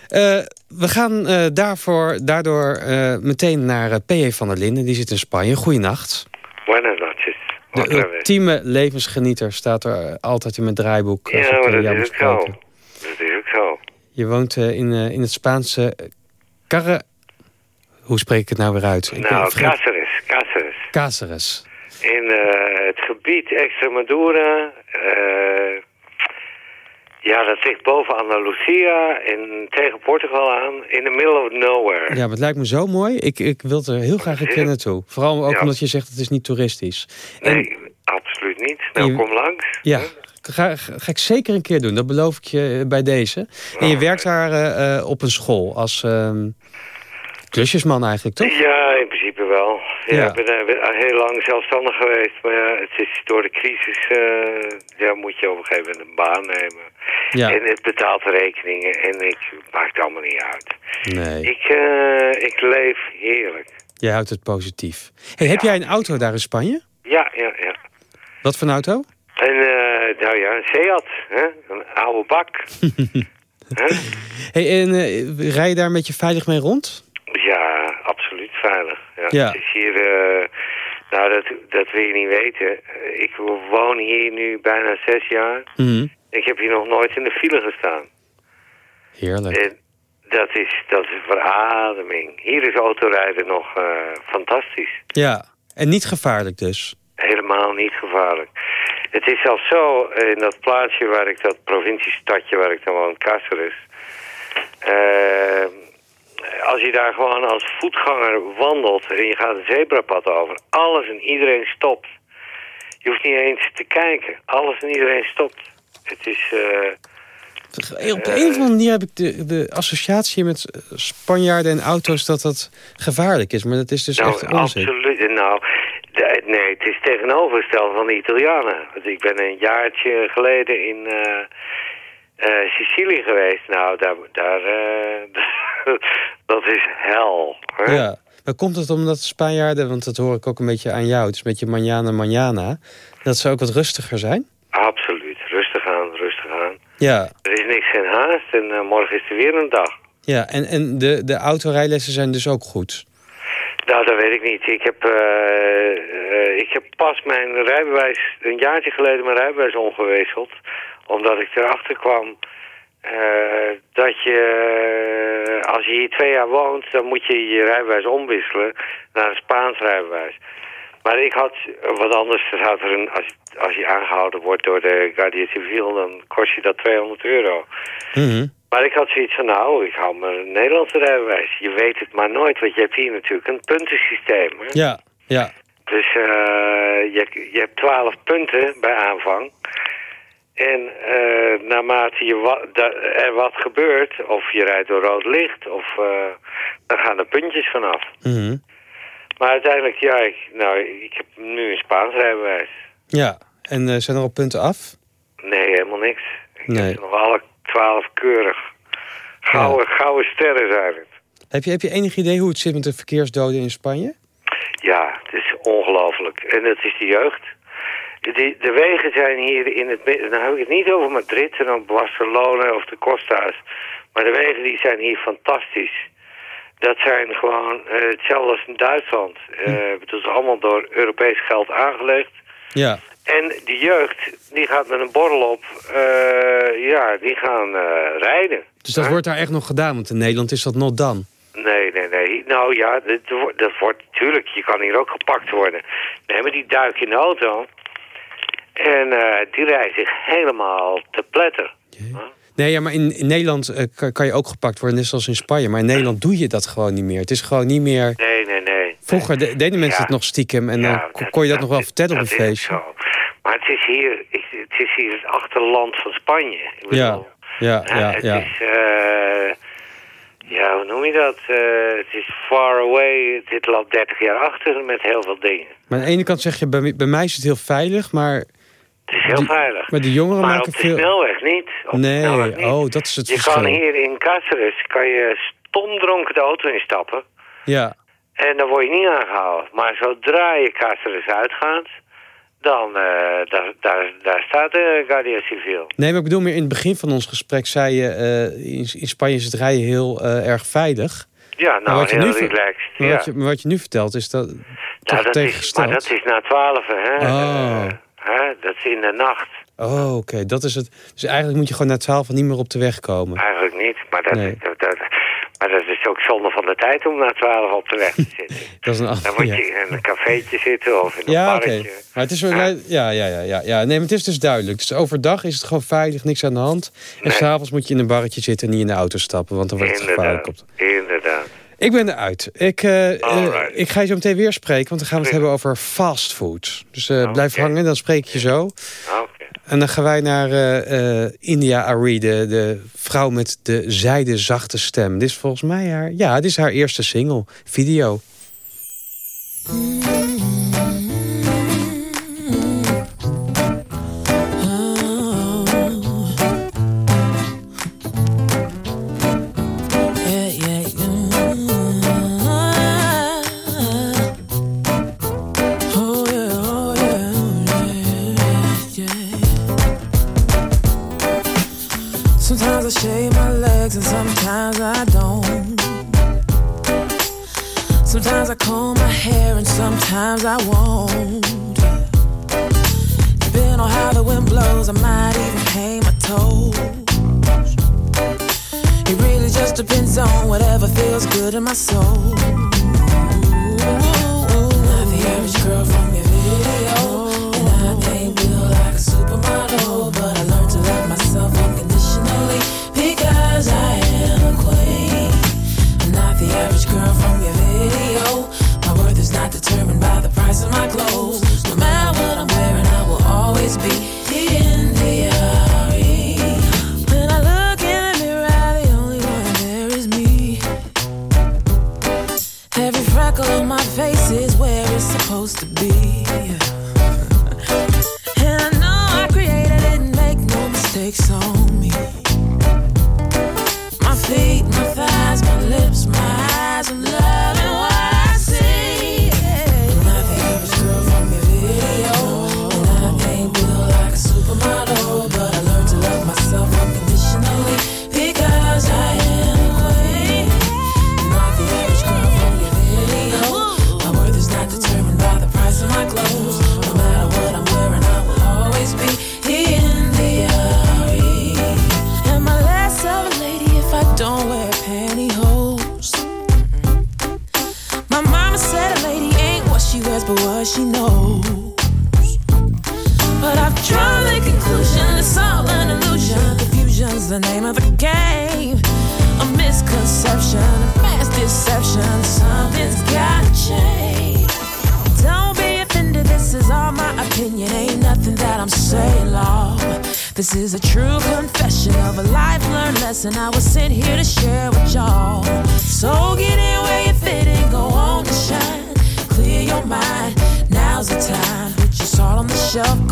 Eh, we gaan eh, daarvoor, daardoor eh, meteen naar P.E. van der Linden. Die zit in Spanje. Goeienacht. Buenas noches. De ultieme levensgenieter staat er altijd in mijn draaiboek. Ja, maar dat is ook zo. Dat is ook zo. Je woont in, in het Spaanse Carre... Hoe spreek ik het nou weer uit? Ik ben Nou, vreemd- Cáceres, Cáceres. Cáceres. In eh, het gebied Extremadura, eh, ja, dat ligt boven Andalusia en tegen Portugal aan, in the middle of nowhere. Ja, maar het lijkt me zo mooi. Ik, ik wil er heel graag een keer naartoe. Vooral ook Ja. omdat je zegt het is niet toeristisch. En Nee, absoluut niet. Nou, Je- kom langs. ja, ga, ga ik zeker een keer doen. Dat beloof ik je bij deze. En je werkt daar eh, op een school als ehm, klusjesman eigenlijk, toch? Ja, in principe wel. Ja, Ja. ik ben, eh, ben heel lang zelfstandig geweest, maar ja, het is door de crisis eh, ja, moet je op een gegeven moment een baan nemen. Ja. En het betaalt rekeningen en ik maakt het allemaal niet uit. Nee, Ik, eh, ik leef heerlijk. jij houdt het positief. Hey, heb jij een auto daar in Spanje? Ja, ja, ja. Wat voor een auto? En eh, nou ja, een Seat, hè? een oude bak. Hè? Hey, en rij je daar een beetje veilig mee rond? Veilig. Ja. Ja. Het is hier, eh, nou dat, dat wil je niet weten. Ik woon hier nu bijna zes jaar. Mhm. Ik heb hier nog nooit in de file gestaan. Heerlijk. En dat is, dat is een verademing. Hier is autorijden nog eh, fantastisch. Ja, en niet gevaarlijk dus. Helemaal niet gevaarlijk. Het is zelfs zo, eh, in dat plaatsje waar ik, dat provinciestadje waar ik dan woon, Cáceres. eh, als je daar gewoon als voetganger wandelt en je gaat een zebrapad over, alles en iedereen stopt. Je hoeft niet eens te kijken. Alles en iedereen stopt. Het is... eh, Op de een of andere manier heb ik de, de associatie met eh, Spanjaarden en auto's dat dat gevaarlijk is. Maar dat is dus nou, echt onzin. absoluut. Nou, nee, het is tegenovergesteld van de Italianen. Want ik ben een jaartje geleden in eh, eh, Sicilië geweest. Nou, daar, daar, eh, dat is hel. Hè? Ja. Maar komt het omdat de Spanjaarden, want dat hoor ik ook een beetje aan jou... het is een beetje manjana manjana, dat ze ook wat rustiger zijn? Absoluut. Rustig aan, rustig aan. Ja, Er is niks in haast en eh, morgen is er weer een dag. ja. en, en de, de autorijlessen zijn dus ook goed? Nou, dat weet ik niet. Ik heb, eh, ik heb pas mijn rijbewijs, een jaartje geleden mijn rijbewijs omgewisseld. Omdat ik erachter kwam eh, dat je, als je hier twee jaar woont, dan moet je je rijbewijs omwisselen naar een Spaans rijbewijs. Maar ik had wat anders, er had er een, als, als je aangehouden wordt door de Guardia Civil, dan kost je dat 200 euro. Mhm. Maar ik had zoiets van, nou, ik hou mijn Nederlandse rijbewijs. Je weet het maar nooit, want je hebt hier natuurlijk een puntensysteem. Hè? Ja, ja. Dus eh, je, je hebt twaalf punten bij aanvang. En eh, naarmate je wa er wat gebeurt, of je rijdt door rood licht, of eh, dan gaan er puntjes vanaf. Mhm. Maar uiteindelijk, ja, ik, nou, ik heb nu een Spaans rijbewijs. Ja, en zijn er al punten af? Nee, helemaal niks. Ik Nee. heb nog alle twaalf keurig. Gouden, gouden sterren zijn het. Heb je, heb je enig idee hoe het zit met de verkeersdoden in Spanje? Ja, het is ongelooflijk. En dat is de jeugd. De, de wegen zijn hier in het midden... Dan heb ik het niet over Madrid en dan Barcelona of de Costa's. Maar de wegen die zijn hier fantastisch. Dat zijn gewoon eh, hetzelfde als in Duitsland. Eh, Het is allemaal door Europees geld aangelegd. Ja. En de jeugd, die gaat met een borrel op. eh, ja, die gaan eh, rijden. Dus dat wordt daar echt nog gedaan, want in Nederland is dat not dan. Nee, nee, nee. Nou ja, dat, dat wordt natuurlijk, je kan hier ook gepakt worden. Nee, maar die duiken in de auto. En eh, die rijden zich helemaal te pletter. Nee, ja, maar in, in Nederland kan, kan je ook gepakt worden, net zoals in Spanje. Maar in Nederland doe je dat gewoon niet meer. Het is gewoon niet meer... Nee, nee, nee. Vroeger de- deden mensen Ja. het nog stiekem en dan Ja, kon- je dat nog wel vertellen op een feestje. zo. Maar het is hier, het is hier het achterland van Spanje. Ik Ja, ja, hè, ja, het ja. is, eh, ja, hoe noem je dat? Eh, het is far away. Het loopt 30 jaar achter met heel veel dingen. Maar aan de ene kant zeg je, bij, bij mij is het heel veilig, maar... Het is heel Die- veilig. Maar de jongeren Maar maken op de veel... snelweg niet. Op Nee, snelweg niet. oh, dat is het je verschil. kan hier in Cáceres kan je stomdronken de auto instappen. Ja, En dan word je niet aangehouden. Maar zodra je Cáceres uitgaat, dan eh, daar, daar, daar staat de Guardia Civil. nee, maar ik bedoel meer in het begin van ons gesprek zei je... eh, in, in Spanje is het rijden heel eh, erg veilig. Ja, nou, heel relaxed. Maar, ja. wat je, maar wat je nu vertelt is dat Ja, toch dat is, maar dat is na twaalf, hè? Oh. Eh, hè? Dat is in de nacht. Oh, oké, dat is het. Dus eigenlijk moet je gewoon na twaalf niet meer op de weg komen. Eigenlijk niet. Maar dat, Nee. dat, dat- maar dat is ook zonde van de tijd om na twaalf op de weg te zitten. Dat is een Dan moet Ja, je in een cafeetje zitten of in een ja parkje. Maar het is wel. Ja, ja, ja, ja, ja. Nee, maar het is dus duidelijk. Dus overdag is het gewoon veilig, niks aan de hand. En Nee. s'avonds moet je in een barretje zitten en niet in de auto stappen, want dan wordt het gevaarlijk. Op. inderdaad. Ik ben eruit. Ik, eh, eh, ik ga je zo meteen weer spreken, want dan gaan we het hebben over fastfood. Dus eh, Oké. blijf hangen, dan spreek je zo. Oké. En dan gaan wij naar India Arie, de, de vrouw met de zijde zachte stem. Dit is volgens mij haar, ja, dit is haar eerste single, video. Sometimes I comb my hair and sometimes I won't. Depending on how the wind blows, I might even paint my toes. It really just depends on whatever feels good in my soul. of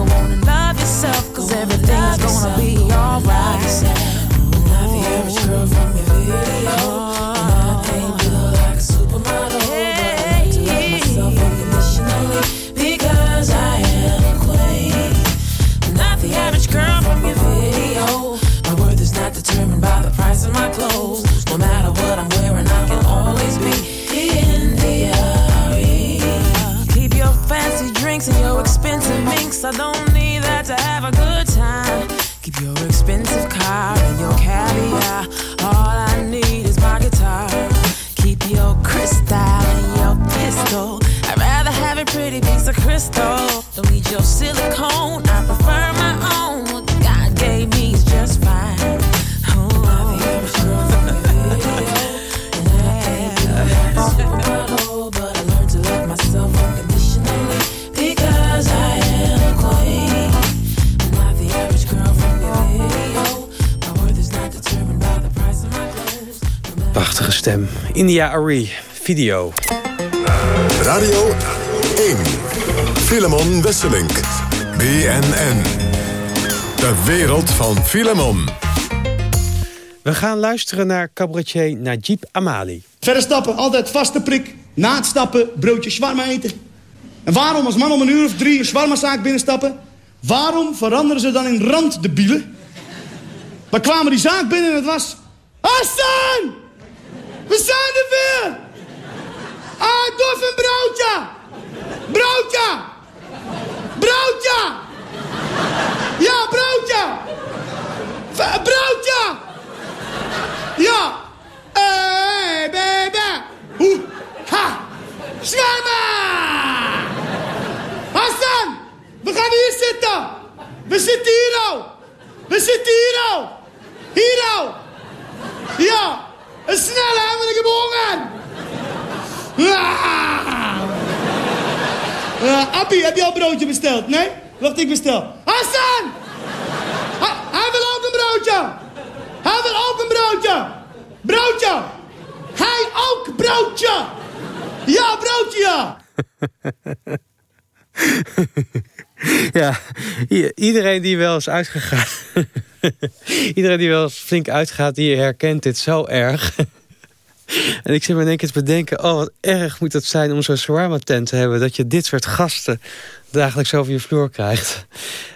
India Arie, video. Radio 1. Filemon Wesselink. BNN. De wereld van Filemon. We gaan luisteren naar cabaretier Najib Amali. Verder stappen, altijd vaste prik. Na het stappen, broodje shawarma eten. En waarom als man om een uur of drie een shawarmazaak binnenstappen... waarom veranderen ze dan in randdebielen? We kwamen die zaak binnen en het was... Hassan! We zijn er weer! Ah, dof een broodje! Broodje! Broodje! Ja, broodje! V- broodje! Ja! Hey, baby! Hoe? Ha! Zwemmen! Hassan! We gaan hier zitten! We zitten hier al! We zitten hier al! Hier al! Ja! En snel, hè, met ik heb honger! Ah! Uh, Appie, heb je al broodje besteld? Nee? Wacht, ik bestel. Hassan! Ha- hij wil ook een broodje! Hij wil ook een broodje! Broodje! Hij ook broodje! Ja, broodje, ja! Ja, i- iedereen die wel eens uitgegaan... iedereen die wel eens flink uitgaat, die herkent dit zo erg. en ik zit me in één keer te bedenken... oh, wat erg moet het zijn om zo'n shawarma tent te hebben... dat je dit soort gasten dagelijks over je vloer krijgt.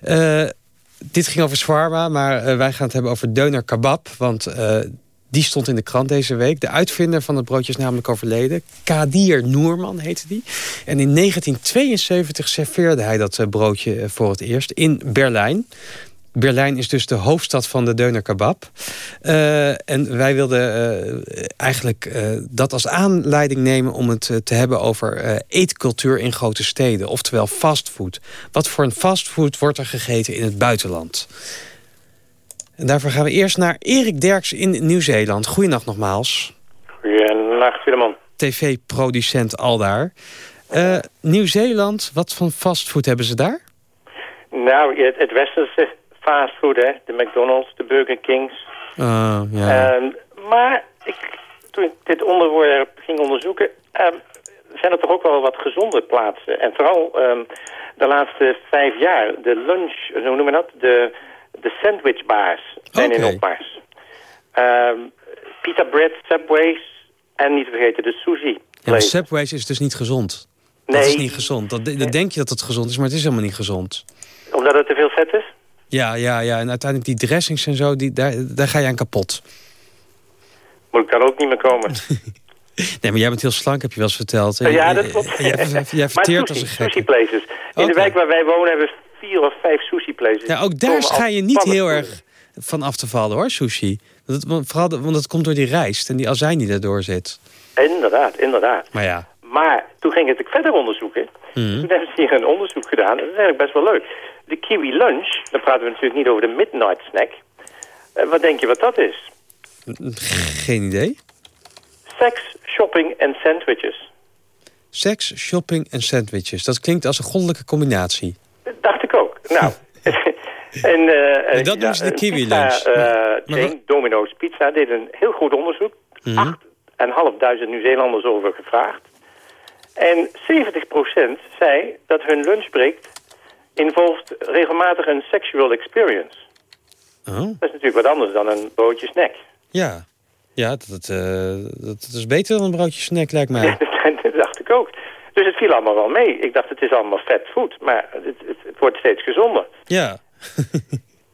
Eh, dit ging over shawarma, maar eh, wij gaan het hebben over deuner kebab. Want eh, die stond in de krant deze week. De uitvinder van het broodje is namelijk overleden. Kadir Noerman heette die. En in 1972 serveerde hij dat eh, broodje eh, voor het eerst in Berlijn. Berlijn is dus de hoofdstad van de deuner kebab. Eh, en wij wilden eigenlijk dat als aanleiding nemen... om het te hebben over eetcultuur in grote steden. Oftewel fastfood. Wat voor een fastfood wordt er gegeten in het buitenland? En daarvoor gaan we eerst naar Erik Derks in Nieuw-Zeeland. Goedenacht nogmaals. Goedenacht, Filemon. TV-producent aldaar. Eh Nieuw-Zeeland, wat van fastfood hebben ze daar? Nou, het, het westerse fastfood, hè. De McDonald's, de Burger Kings. Ah, ja. Ehm, maar ik, toen ik dit onderwerp ging onderzoeken... ehm, zijn er toch ook wel wat gezonde plaatsen. En vooral ehm, de laatste vijf jaar, de lunch, hoe noemen we dat? De, de sandwichbars zijn in Oké. opmars. Ehm pita bread, Subways en niet te vergeten de sushi Ja, maar. Subways is dus niet gezond. Dat is Nee. niet gezond. Dat, dan denk je dat het gezond is, maar het is helemaal niet gezond. Omdat het te veel vet is? Ja, ja, ja. En uiteindelijk die dressings en zo, die, daar, daar ga je aan kapot. Moet ik dan ook niet meer komen. Nee, maar jij bent heel slank, heb je wel eens verteld. ja, dat klopt. Jij, jij, jij maar verteert sushi, als een gek. In de wijk waar wij wonen hebben we vier of vijf sushi places. Ja, ook daar schijn je niet heel erg van af te vallen, hoor, sushi. Want vooral, de- want dat komt door die rijst en die azijn die daardoor zit. Inderdaad, inderdaad. Maar ja. Maar toen ging ik verder onderzoeken. Mhm. Toen hebben ze hier een onderzoek gedaan. Dat is eigenlijk best wel leuk. De kiwi lunch, dan praten we natuurlijk niet over de midnight snack. Eh, wat denk je wat dat is? Geen idee. Seks, shopping en sandwiches. Seks, shopping en sandwiches. Dat klinkt als een goddelijke combinatie. Dat. Nou... en, eh, En dat doen ze de een kiwi lunch. eh, Domino's Pizza, deed een heel goed onderzoek. En half duizend Nieuw-Zeelanders over gevraagd. En 70% zei dat hun lunchbreak involft regelmatig een sexual experience. Oh, Dat is natuurlijk wat anders dan een broodje snack. ja. Ja, eh, dat, dat is beter dan een broodje snack, lijkt mij. dat dacht ik ook. Dus het viel allemaal wel mee. Ik dacht, het is allemaal fat food. Maar het, het, het wordt steeds gezonder. Ja.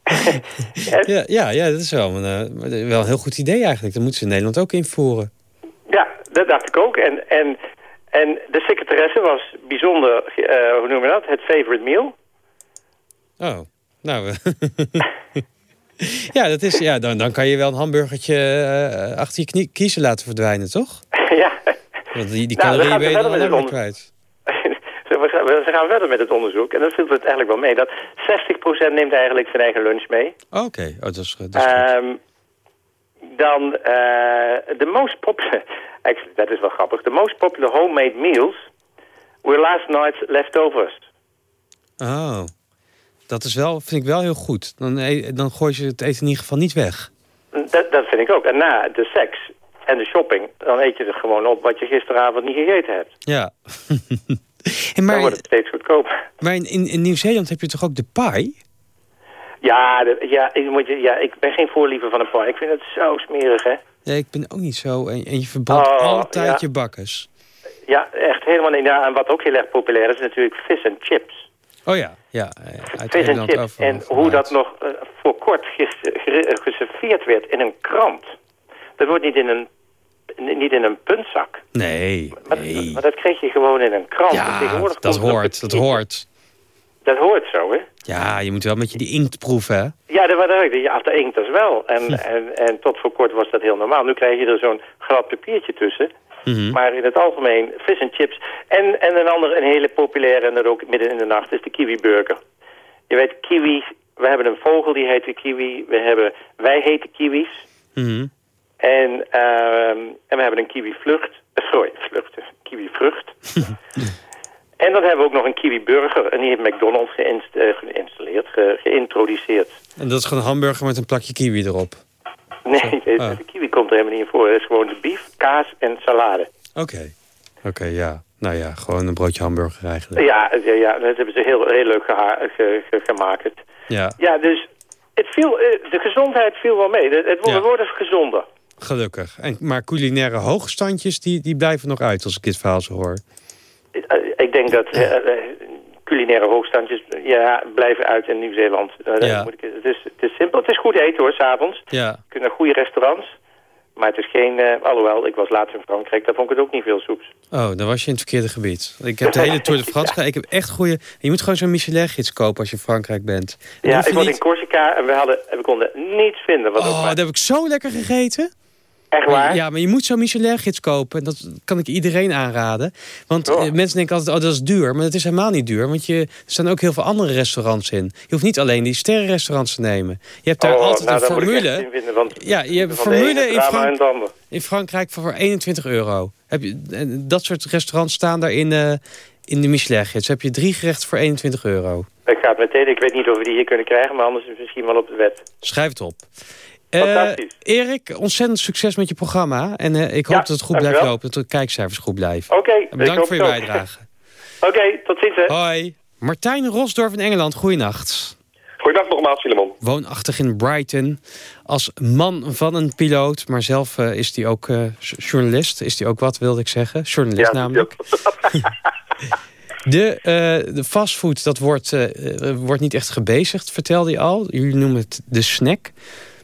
ja, ja, ja, dat is wel een, eh, wel een heel goed idee eigenlijk. Dat moeten ze in Nederland ook invoeren. Ja, dat dacht ik ook. En, en, en de secretaresse was bijzonder, eh, hoe noemen we dat, het favorite meal. Oh, nou... ja, dat is, ja dan, dan kan je wel een hamburgertje eh, achter je knie, kiezen laten verdwijnen, toch? ja, Want die, die Nou, we calorieën gaan ben je dan kwijt. we gaan, we gaan verder met het onderzoek. En dat viel het eigenlijk wel mee. Dat 60% neemt eigenlijk zijn eigen lunch mee. Oh, Oké, oh, dat is, dat is. Ehm, dan eh, de most popular... Actually, dat is wel grappig. The most popular homemade meals were last night's leftovers. Oh, dat is wel, vind ik wel heel goed. Dan, e- dan gooi je het eten in ieder geval niet weg. Dat, dat vind ik ook. En na de seks en de shopping, dan eet je er gewoon op wat je gisteravond niet gegeten hebt. Ja. en Dan maar wordt het steeds goedkoper. maar in, in, in Nieuw-Zeeland heb je toch ook de pie? Ja, de- ja, ik moet je, ja, ik ben geen voorliever van een pie. Ik vind het zo smerig, hè. Ja, ik ben ook niet zo. En, en je verbrandt Oh, altijd ja. je bakkes. Ja, echt helemaal niet. Ja, en wat ook heel erg populair is, is natuurlijk vis en chips. Oh ja, ja. eh, Uit Vis en chips. En hoe dat nog eh, voor kort geserveerd werd in een krant. Dat wordt niet in een, niet in een puntzak. Nee, Maar, nee. maar dat kreeg je gewoon in een krant. Ja, tegenwoordig dat hoort, dat hoort. Dat hoort zo, hè? Ja, je moet wel met je die inkt proeven, hè? Ja, dat was ook. Ja, de inkt is wel. En, Hm. en, en tot voor kort was dat heel normaal. Nu krijg je er zo'n glad papiertje tussen. Mhm. Maar in het algemeen vis en chips. En, en een andere, een hele populaire, en dat ook midden in de nacht, is de kiwi-burger. Je weet, kiwi, we hebben een vogel die heet de kiwi. We hebben, wij heten kiwis. Mhm. En, ehm, en we hebben een kiwi-vlucht. eh, sorry, vlucht, kiwi-vrucht. en dan hebben we ook nog een kiwi-burger. En die heeft McDonald's geïnst- eh, geïnstalleerd, ge- geïntroduceerd. En dat is gewoon een hamburger met een plakje kiwi erop. Nee, de, Ah. de kiwi komt er helemaal niet in voor. Het is gewoon de bief, kaas en salade. Oké. Oké, ja. Nou ja, gewoon een broodje hamburger eigenlijk. Ja, ja, ja dat hebben ze heel, heel leuk geha- ge- ge- gemaakt. Ja, Ja, dus het viel, eh, de gezondheid viel wel mee. Het, het Ja. we worden gezonder. Gelukkig. En, maar culinaire hoogstandjes, die, die blijven nog uit als ik dit verhaal zo hoor. Eh, ik denk dat eh, eh, culinaire hoogstandjes ja, blijven uit in Nieuw-Zeeland. Ja. het, is, het is simpel. Het is goed eten hoor, s'avonds. Ja. Je kunt naar goede restaurants. Maar het is geen... eh, alhoewel, ik was laatst in Frankrijk. Daar vond ik het ook niet veel soeps. Oh, dan was je in het verkeerde gebied. Ik heb de hele Tour de France. Ik heb echt goede... Je moet gewoon zo'n Michelin-gids kopen als je in Frankrijk bent. En Ja, ik was niet- in Corsica en we, hadden, we konden niets vinden. Wat Oh, maar. dat heb ik zo lekker gegeten. Echt waar? Ja, maar je moet zo'n Michelin-gids kopen. En dat kan ik iedereen aanraden. Want Oh. eh, mensen denken altijd, oh, dat is duur. Maar dat is helemaal niet duur. Want je, er staan ook heel veel andere restaurants in. Je hoeft niet alleen die sterrenrestaurants te nemen. Je hebt daar Oh, altijd nou, een formule. in vinden, want Ja, je hebt een formule in, Frank- Frankrijk voor 21 euro. Heb je, en dat soort restaurants staan daar in, eh, in de Michelin-gids. Heb je drie gerechten voor 21 euro. Ik ga het meteen. Ik weet niet of we die hier kunnen krijgen, maar anders is het misschien wel op de wet. Schrijf het op. Eh, Fantastisch. Erik, ontzettend succes met je programma. En eh, ik hoop Ja, dat het goed blijft lopen. Dat de kijkcijfers goed blijven. Oké, bedankt voor je bijdrage. Oké, tot ziens hè. Hoi. Martijn Rosdorf in Engeland, goeienacht. Goedendag nogmaals, Filemon. Woonachtig in Brighton. Als man van een piloot. Maar zelf eh, is hij ook journalist. Is hij ook wat, wilde ik zeggen. Journalist namelijk. De, eh, de fastfood, dat wordt, wordt niet echt gebezigd, vertelde je al. Jullie noemen het de snack.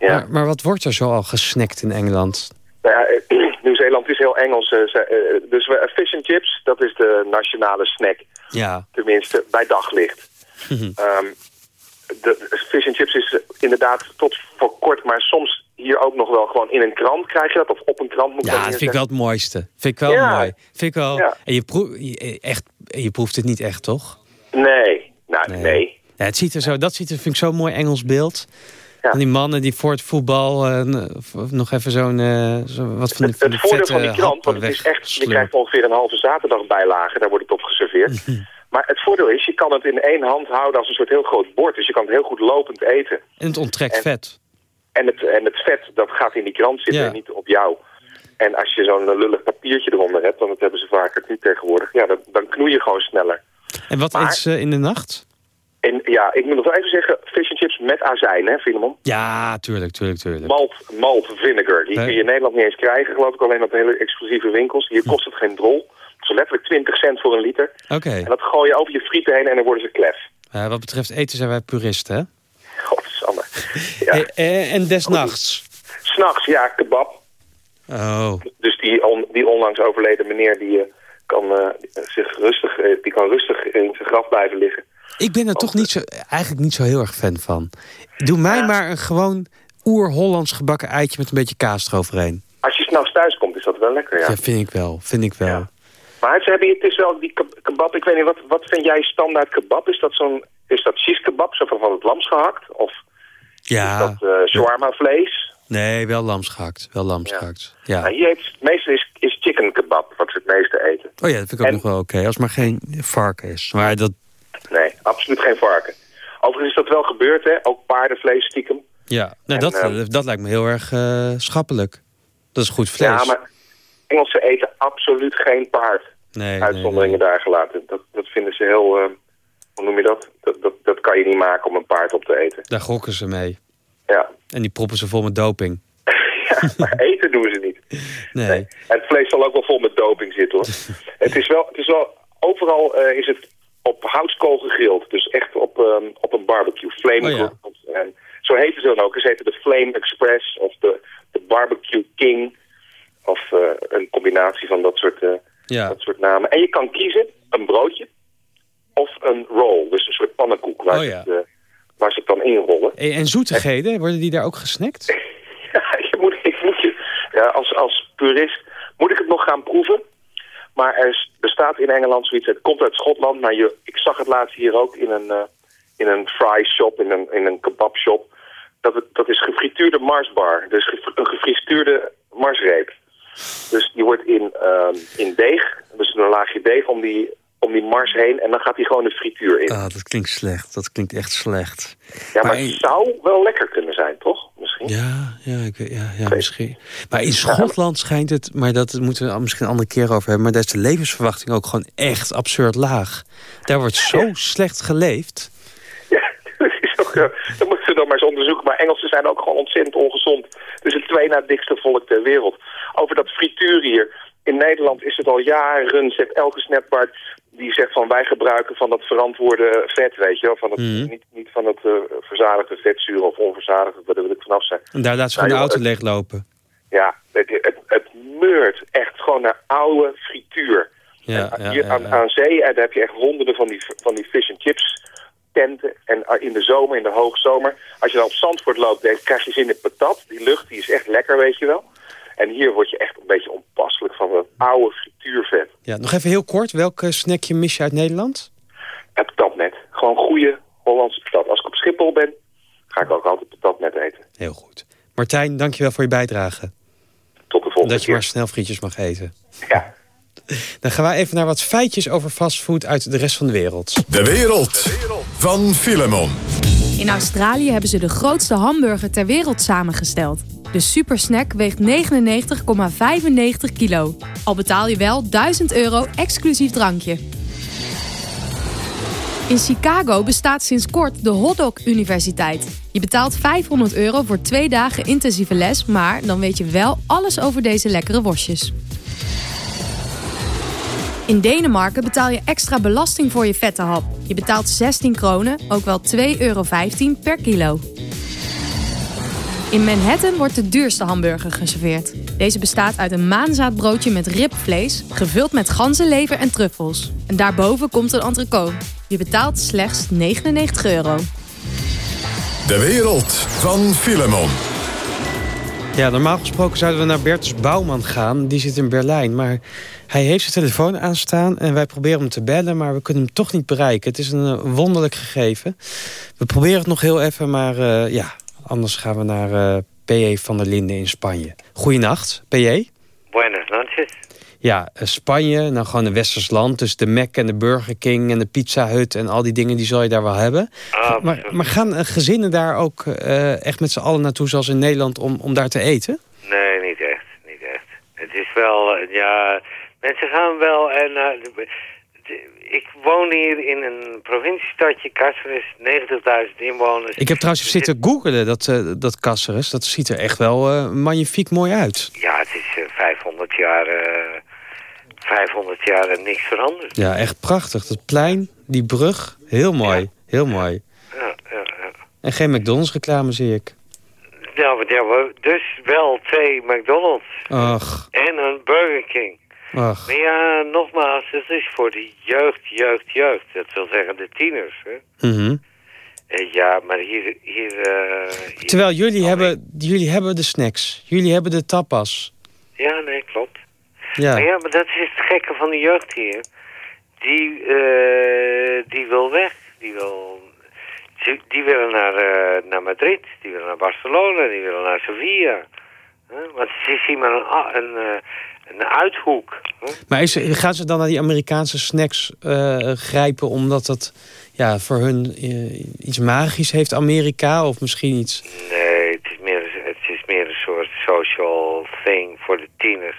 Maar, maar wat wordt er zo al gesnackt in Engeland? Nou ja, eh, Nieuw-Zeeland is heel Engels. eh, eh, dus fish and chips, dat is de nationale snack. Ja. Tenminste, bij daglicht. Ehm, de fish and chips is inderdaad tot voor kort, maar soms hier ook nog wel gewoon in een krant krijg je dat. Of op een krant moet ik Ja, dat vind ik wel het mooiste. Vind ik wel Ja. mooi. Vind ik wel. Ja. En je, proef, je, echt, je proeft het niet echt, toch? Nee, nou nee. Ja, het ziet er zo, dat ziet er, vind ik zo'n mooi Engels beeld. En die mannen die voor het voetbal eh, nog even zo'n... eh, zo wat van die, van Het voordeel van die krant, want het is echt, je krijgt ongeveer een halve zaterdag bijlage, daar wordt het op geserveerd. maar het voordeel is, je kan het in één hand houden als een soort heel groot bord, dus je kan het heel goed lopend eten. En het onttrekt En- vet. En het, en het vet, dat gaat in die krant zitten Ja. en niet op jou. En als je zo'n lullig papiertje eronder hebt, want dat hebben ze vaker niet tegenwoordig, ja, dan, dan knoei je gewoon sneller. En wat Maar- eet ze in de nacht? En ja, ik moet nog wel even zeggen, fish and chips met azijn, hè, Filemon? Ja, tuurlijk, tuurlijk, tuurlijk. Malt, malt vinegar. Die Nee. kun je in Nederland niet eens krijgen, geloof ik, alleen op hele exclusieve winkels. Hier kost het geen drol. Het is letterlijk 20 cent voor een liter. Oké. En dat gooi je over je frieten heen en dan worden ze klef. Wat betreft eten zijn wij puristen, hè? Godsamme. Ja. Eh, eh, en des nachts? S'nachts, ja, kebab. Oh. Dus die, on- die onlangs overleden meneer, die, eh, kan, zich rustig, die kan rustig in zijn graf blijven liggen. Ik ben er toch niet zo, eigenlijk niet zo heel erg fan van. Doe mij maar een gewoon oer-Hollands gebakken eitje met een beetje kaas eroverheen. Als je s'nachts thuis komt, is dat wel lekker, ja. Ja, vind ik wel, vind ik wel. Maar ze hebben, het is wel die keb- kebab, ik weet niet, wat, wat vind jij standaard kebab? Is dat zo'n, is dat cheese kebab, zo van, het lams gehakt? Of Ja, dat eh shawarma vlees? nee, wel lamsgehakt. Wel lamsgehakt. Ja. Nou, hier heeft, het meeste is, is chicken kebab, wat ze het meeste eten. Oh ja, dat vind ik ook En- nog wel oké. Als het maar geen varken is. Maar dat, absoluut geen varken. Overigens is dat wel gebeurd, hè? Ook paardenvlees stiekem. ja, nou, En, dat, ehm, dat lijkt me heel erg eh, schappelijk. Dat is goed vlees. Ja, maar Engelsen eten absoluut geen paard. nee, nee, Uitzonderingen daar gelaten. Dat, dat vinden ze heel... eh, hoe noem je dat? Dat, dat? dat kan je niet maken om een paard op te eten. Daar gokken ze mee. Ja, En die proppen ze vol met doping. ja maar eten doen ze niet. Nee. En het vlees zal ook wel vol met doping zitten, hoor. het, is wel, het is wel... Overal eh, is het op houtskool gegrild. Dus echt op, ehm, op een barbecue. Flame Oh ja. En zo heten ze dan ook. Ze heten de Flame Express of de, de Barbecue King. Of eh, een combinatie van dat soort, eh, Ja. dat soort namen. En je kan kiezen een broodje of een roll. Dus een soort pannenkoek waar, Oh ze, ja. het, eh, waar ze het dan inrollen. En, en zoetigheden, worden die daar ook gesnackt? Ja, je moet, ik moet je, ja, als, als purist moet ik het nog gaan proeven. Maar er bestaat in Engeland zoiets, het komt uit Schotland, maar je, ik zag het laatst hier ook in een, eh, in een fry shop, in een, in een kebabshop. Dat, het, dat is gefrituurde marsbar, dus ge- een gefrituurde marsreep. Dus die wordt in, ehm, in deeg, dus een laagje deeg om die, om die mars heen en dan gaat die gewoon de frituur in. Ah, dat klinkt slecht. Dat klinkt echt slecht. ja, maar maar- het zou wel lekker kunnen zijn, toch? Misschien. Ja, ja, ik, ja, ja misschien. Maar in Schotland schijnt het, maar dat moeten we misschien een andere keer over hebben... maar daar is de levensverwachting ook gewoon echt absurd laag. Daar wordt zo slecht geleefd. Ja, dat is ook, eh, dat moeten we dan maar eens onderzoeken. Maar Engelsen zijn ook gewoon ontzettend ongezond. Het is het twee na dikste volk ter wereld. Over dat frituur hier. In Nederland is het al jaren, zegt elke snapbaard... die zegt van wij gebruiken van dat verantwoorde vet, weet je wel. Van het, Mhm. niet, niet van het eh, verzadigde vetzuur of onverzadigde, daar wil ik vanaf zijn. En daar laat ze Nou, gewoon de auto leeglopen. Ja, het, het, het meurt echt gewoon naar oude frituur. Ja, ja, Hier ja, aan, aan zee, en daar heb je echt honderden van die, van die fish and chips tenten. En uh, in de zomer, in de hoogzomer, als je dan op Zandvoort loopt, krijg je zin in patat. Die lucht, die is echt lekker, weet je wel. En hier word je echt een beetje onpasselijk van dat oude frituurvet. Ja, nog even heel kort. Welk eh, snackje mis je uit Nederland? En patatnet. Gewoon goede Hollandse patat. Als ik op Schiphol ben, ga ik ook altijd patatnet eten. Heel goed. Martijn, dankjewel voor je bijdrage. Tot de volgende Dat je keer. maar snel frietjes mag eten. Ja. Dan gaan wij even naar wat feitjes over fastfood uit de rest van de wereld. De wereld van Filemon. In Australië hebben ze de grootste hamburger ter wereld samengesteld. De supersnack weegt 99,95 kilo. Al betaal je wel 1000 euro exclusief drankje. In Chicago bestaat sinds kort de Hotdog Universiteit. Je betaalt 500 euro voor twee dagen intensieve les, maar dan weet je wel alles over deze lekkere worstjes. In Denemarken betaal je extra belasting voor je vette hap. Je betaalt 16 kronen, ook wel 2,15 euro per kilo. In Manhattan wordt de duurste hamburger geserveerd. Deze bestaat uit een maanzaadbroodje met ribvlees, gevuld met ganzenlever en truffels. En daarboven komt een entrecote. Je betaalt slechts 99 euro. De wereld van Filemon. Ja, normaal gesproken zouden we naar Bertus Bouwman gaan. Die zit in Berlijn, maar hij heeft zijn telefoon aanstaan... en wij proberen hem te bellen, maar we kunnen hem toch niet bereiken. Het is een eh, wonderlijk gegeven. We proberen het nog heel even, maar eh, ja, Anders gaan we naar eh P.E. van der Linden in Spanje. Goeienacht, P.E. Buenas noches. Ja, eh, Spanje, nou gewoon een westers land. Dus de Mac en de Burger King en de Pizza Hut en al die dingen, die zal je daar wel hebben. Ah, Maar, maar gaan eh, gezinnen daar ook echt met z'n allen naartoe, zoals in Nederland, om, om daar te eten? Nee, niet echt. Niet echt. Het is wel, ja, mensen gaan wel en ik woon hier in een provinciestadje, Cáceres, 90.000 inwoners. Ik heb trouwens zitten googelen, dat, eh dat Cáceres. Dat ziet er echt wel eh, magnifiek mooi uit. Ja, het is eh, 500 jaar, eh 500 jaar en niks veranderd. Ja, echt prachtig. Dat plein, die brug, heel mooi. Heel mooi. Ja, ja, ja. En geen McDonald's reclame zie ik. Maar ja, dus wel twee McDonald's Ach, en een Burger King. Ach. Maar ja, nogmaals, het is voor de jeugd, jeugd, jeugd. Dat wil zeggen de tieners. Hè? Eh, ja, maar hier... hier, eh, hier- Terwijl jullie hebben, jullie hebben de snacks. Jullie hebben de tapas. Ja, nee, klopt. Ja. Maar ja, maar dat is het gekke van de jeugd hier. Die, eh, die wil weg. Die, wil, ze- die willen naar, naar Madrid. Die willen naar Barcelona. Die willen naar Sevilla. Hè? Want het is hier maar een, een, een uithoek. Hè? Maar is, gaan ze dan naar die Amerikaanse snacks eh, grijpen... omdat dat ja, voor hun eh, iets magisch heeft, Amerika? Of misschien iets... Nee, het is, meer, het is meer een soort social thing voor de tieners.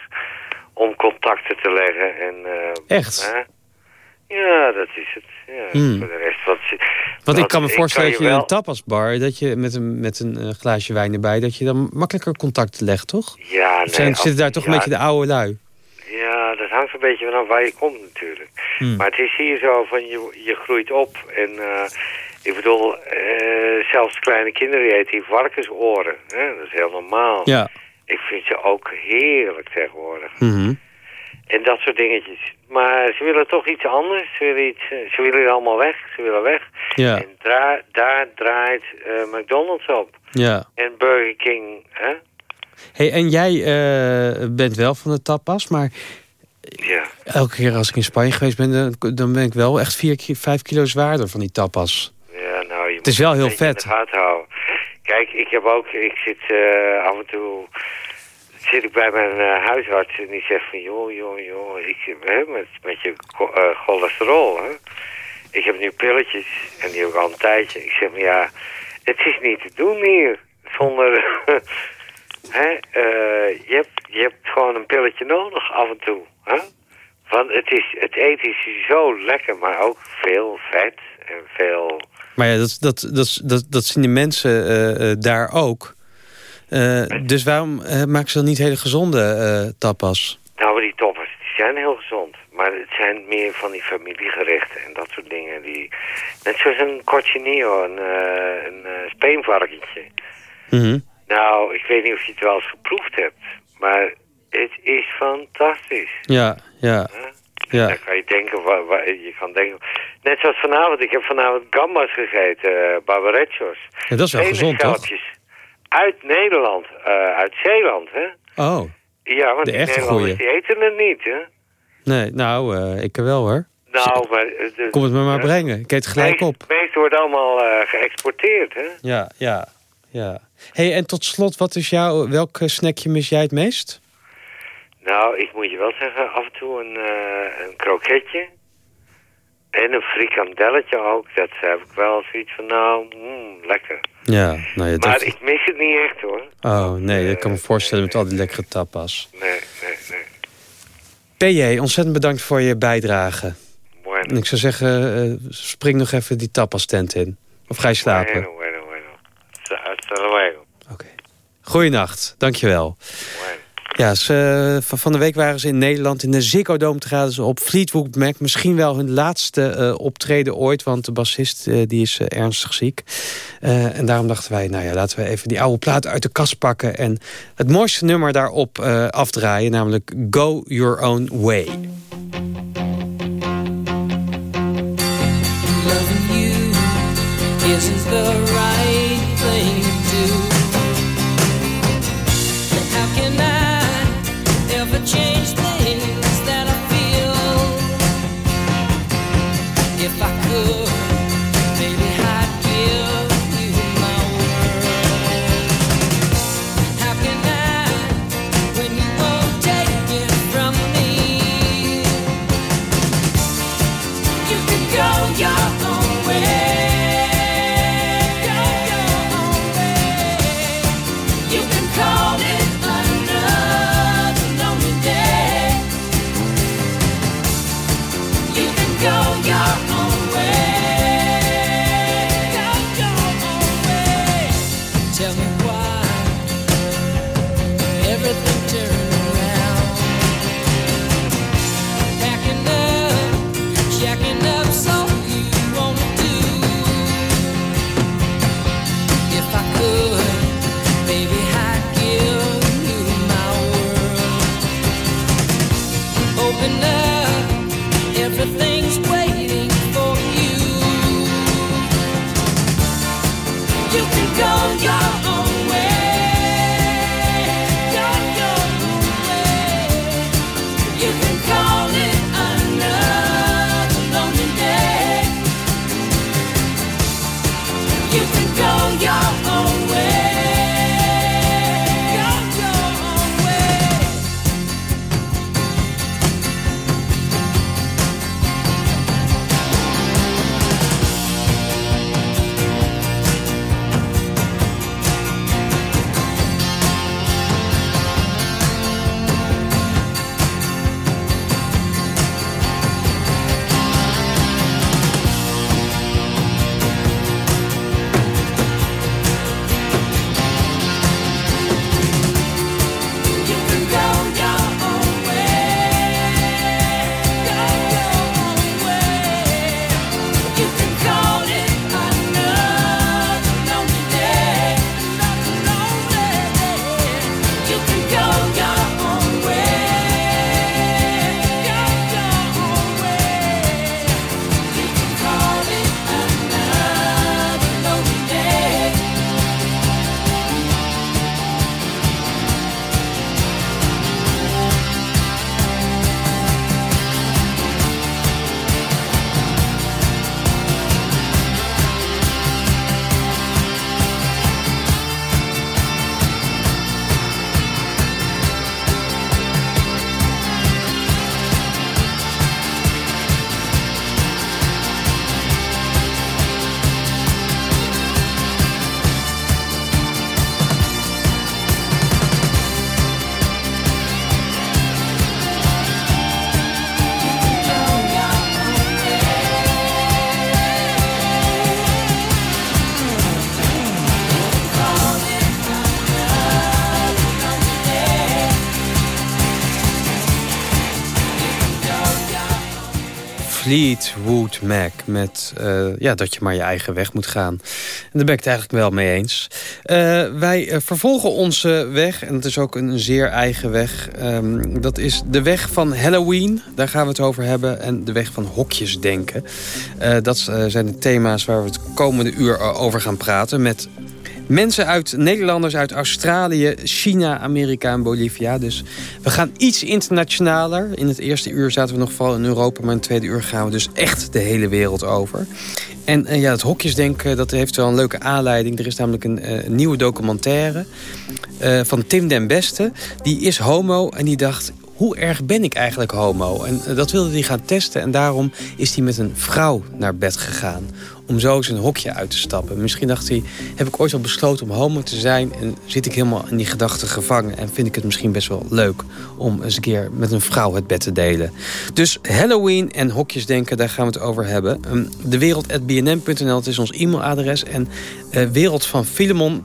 Om contacten te leggen. En, eh, Echt? hè? Ja, dat is het. Ja, Hmm. Voor de rest, wat, Want ik kan me voorstellen dat je in een tapasbar... dat je met een, met een eh, glaasje wijn erbij... dat je dan makkelijker contacten legt, toch? Ja, nee, zijn, zitten daar toch een beetje de oude lui? Ja, dat hangt een beetje vanaf waar je komt natuurlijk. Hmm. Maar het is hier zo van je, je groeit op. En eh, ik bedoel, eh, zelfs kleine kinderen die eten hier varkensoren. Hè? Dat is heel normaal. Ja. Ik vind ze ook heerlijk tegenwoordig. Mhm. En dat soort dingetjes. Maar ze willen toch iets anders. Ze willen, iets, eh, ze willen allemaal weg. Ze willen weg. Ja. En dra- daar draait eh, McDonald's op. Ja. En Burger King. Hè? Hey, en jij eh, bent wel van de tapas, maar Ja. elke keer als ik in Spanje geweest ben... dan, ben ik wel echt 4, 5 kilo zwaarder van die tapas. Ja, nou, je Het is wel heel vet. Kijk, ik heb ook, ik zit af en toe, zit ik bij mijn eh, huisarts en die zegt van, joh, joh, joh, ik, hè, met, met je eh, cholesterol, hè. Ik heb nu pilletjes en die heb al een tijdje. Ik zeg, maar ja, het is niet te doen hier zonder, hè, eh, je, hebt, je hebt gewoon een pilletje nodig af en toe, hè. Want het, is, het eten is zo lekker, maar ook veel vet en veel... Maar ja, dat, dat, dat, dat, dat zien de mensen daar ook. Eh, dus waarom eh, maken ze dan niet hele gezonde eh, tapas? Nou, die toppers, die zijn heel gezond. Maar het zijn meer van die familiegerechten en dat soort dingen. Die... Net zoals een cocinillo, een, een speenvarkentje. Mhm. Nou, ik weet niet of je het wel eens geproefd hebt. Maar het is fantastisch. Ja, ja. Ja. Dan kan je denken, je kan denken... Net zoals vanavond, ik heb vanavond gambas gegeten, uh, barbarechos. Ja, dat is wel gezond, toch? Uit Nederland, eh, uit Zeeland, hè? Oh, Ja, want De die echte goeie. die eten het niet, hè? nee, nou, eh, ik wel hoor. Nou, maar... eh, de- Kom het me maar brengen. Ik eet gelijk meest, op. Het meeste wordt allemaal geëxporteerd, hè? Ja, ja, ja. hey, en tot slot, wat is jouw, welk snackje mis jij het meest? Nou, ik moet je wel zeggen, af en toe een, een kroketje. En een frikandelletje ook. Dat heb ik wel zoiets van, nou, mm, lekker. Ja, nou ja, maar dat... ik mis het niet echt, hoor. Oh, nee, ik kan me voorstellen met al die lekkere tapas. Nee, nee, nee. PJ, ontzettend bedankt voor je bijdrage. Bueno. En ik zou zeggen, eh, spring nog even die tapas tent in. Of ga je slapen? Bueno, bueno, bueno. Hasta luego. Goeienacht, dankjewel. Ja, van de week waren ze in Nederland. In de Ziggo Dome traden ze op Fleetwood Mac. Misschien wel hun laatste eh, optreden ooit. Want de bassist eh, die is eh, ernstig ziek. En daarom dachten wij, nou ja, laten we even die oude plaat uit de kast pakken. En het mooiste nummer daarop afdraaien. Namelijk Go Your Own Way. Loving you isn't the right Fleetwood Mac met eh, ja, dat je maar je eigen weg moet gaan. En daar ben ik het eigenlijk wel mee eens. Eh, wij eh, vervolgen onze weg, en het is ook een zeer eigen weg. Ehm, dat is de weg van Halloween, daar gaan we het over hebben. En de weg van hokjesdenken. Dat zijn de thema's waar we het komende uur over gaan praten... met Mensen uit Nederlanders uit Australië, China, Amerika en Bolivia. Dus we gaan iets internationaler. In het eerste uur zaten we nog vooral in Europa... maar in het tweede uur gaan we dus echt de hele wereld over. En eh, ja, het hokjesdenken dat heeft wel een leuke aanleiding. Er is namelijk een eh, nieuwe documentaire eh, van Tim den Beste. Die is homo en die dacht... Hoe erg ben ik eigenlijk homo? En eh, dat wilde hij gaan testen. En daarom is hij met een vrouw naar bed gegaan om zo zijn hokje uit te stappen. Misschien dacht hij, heb ik ooit al besloten om homo te zijn... en zit ik helemaal in die gedachten gevangen... en vind ik het misschien best wel leuk om eens een keer met een vrouw het bed te delen. Dus Halloween en hokjes denken, daar gaan we het over hebben. Um, de wereld.bnm.nl, het is ons e-mailadres... en uh, wereld van Filemon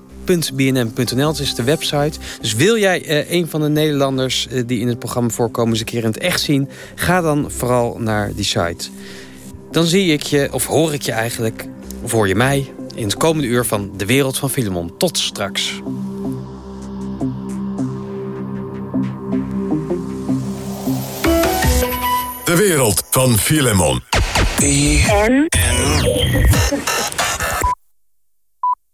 bnm.nl. Dat is de website. Dus wil jij uh, een van de Nederlanders uh, die in het programma voorkomen... eens een keer in het echt zien... ga dan vooral naar die site. Dan zie ik je, of hoor ik je eigenlijk, of hoor je mij... in het komende uur van De Wereld van Filemon. Tot straks. De Wereld van Filemon.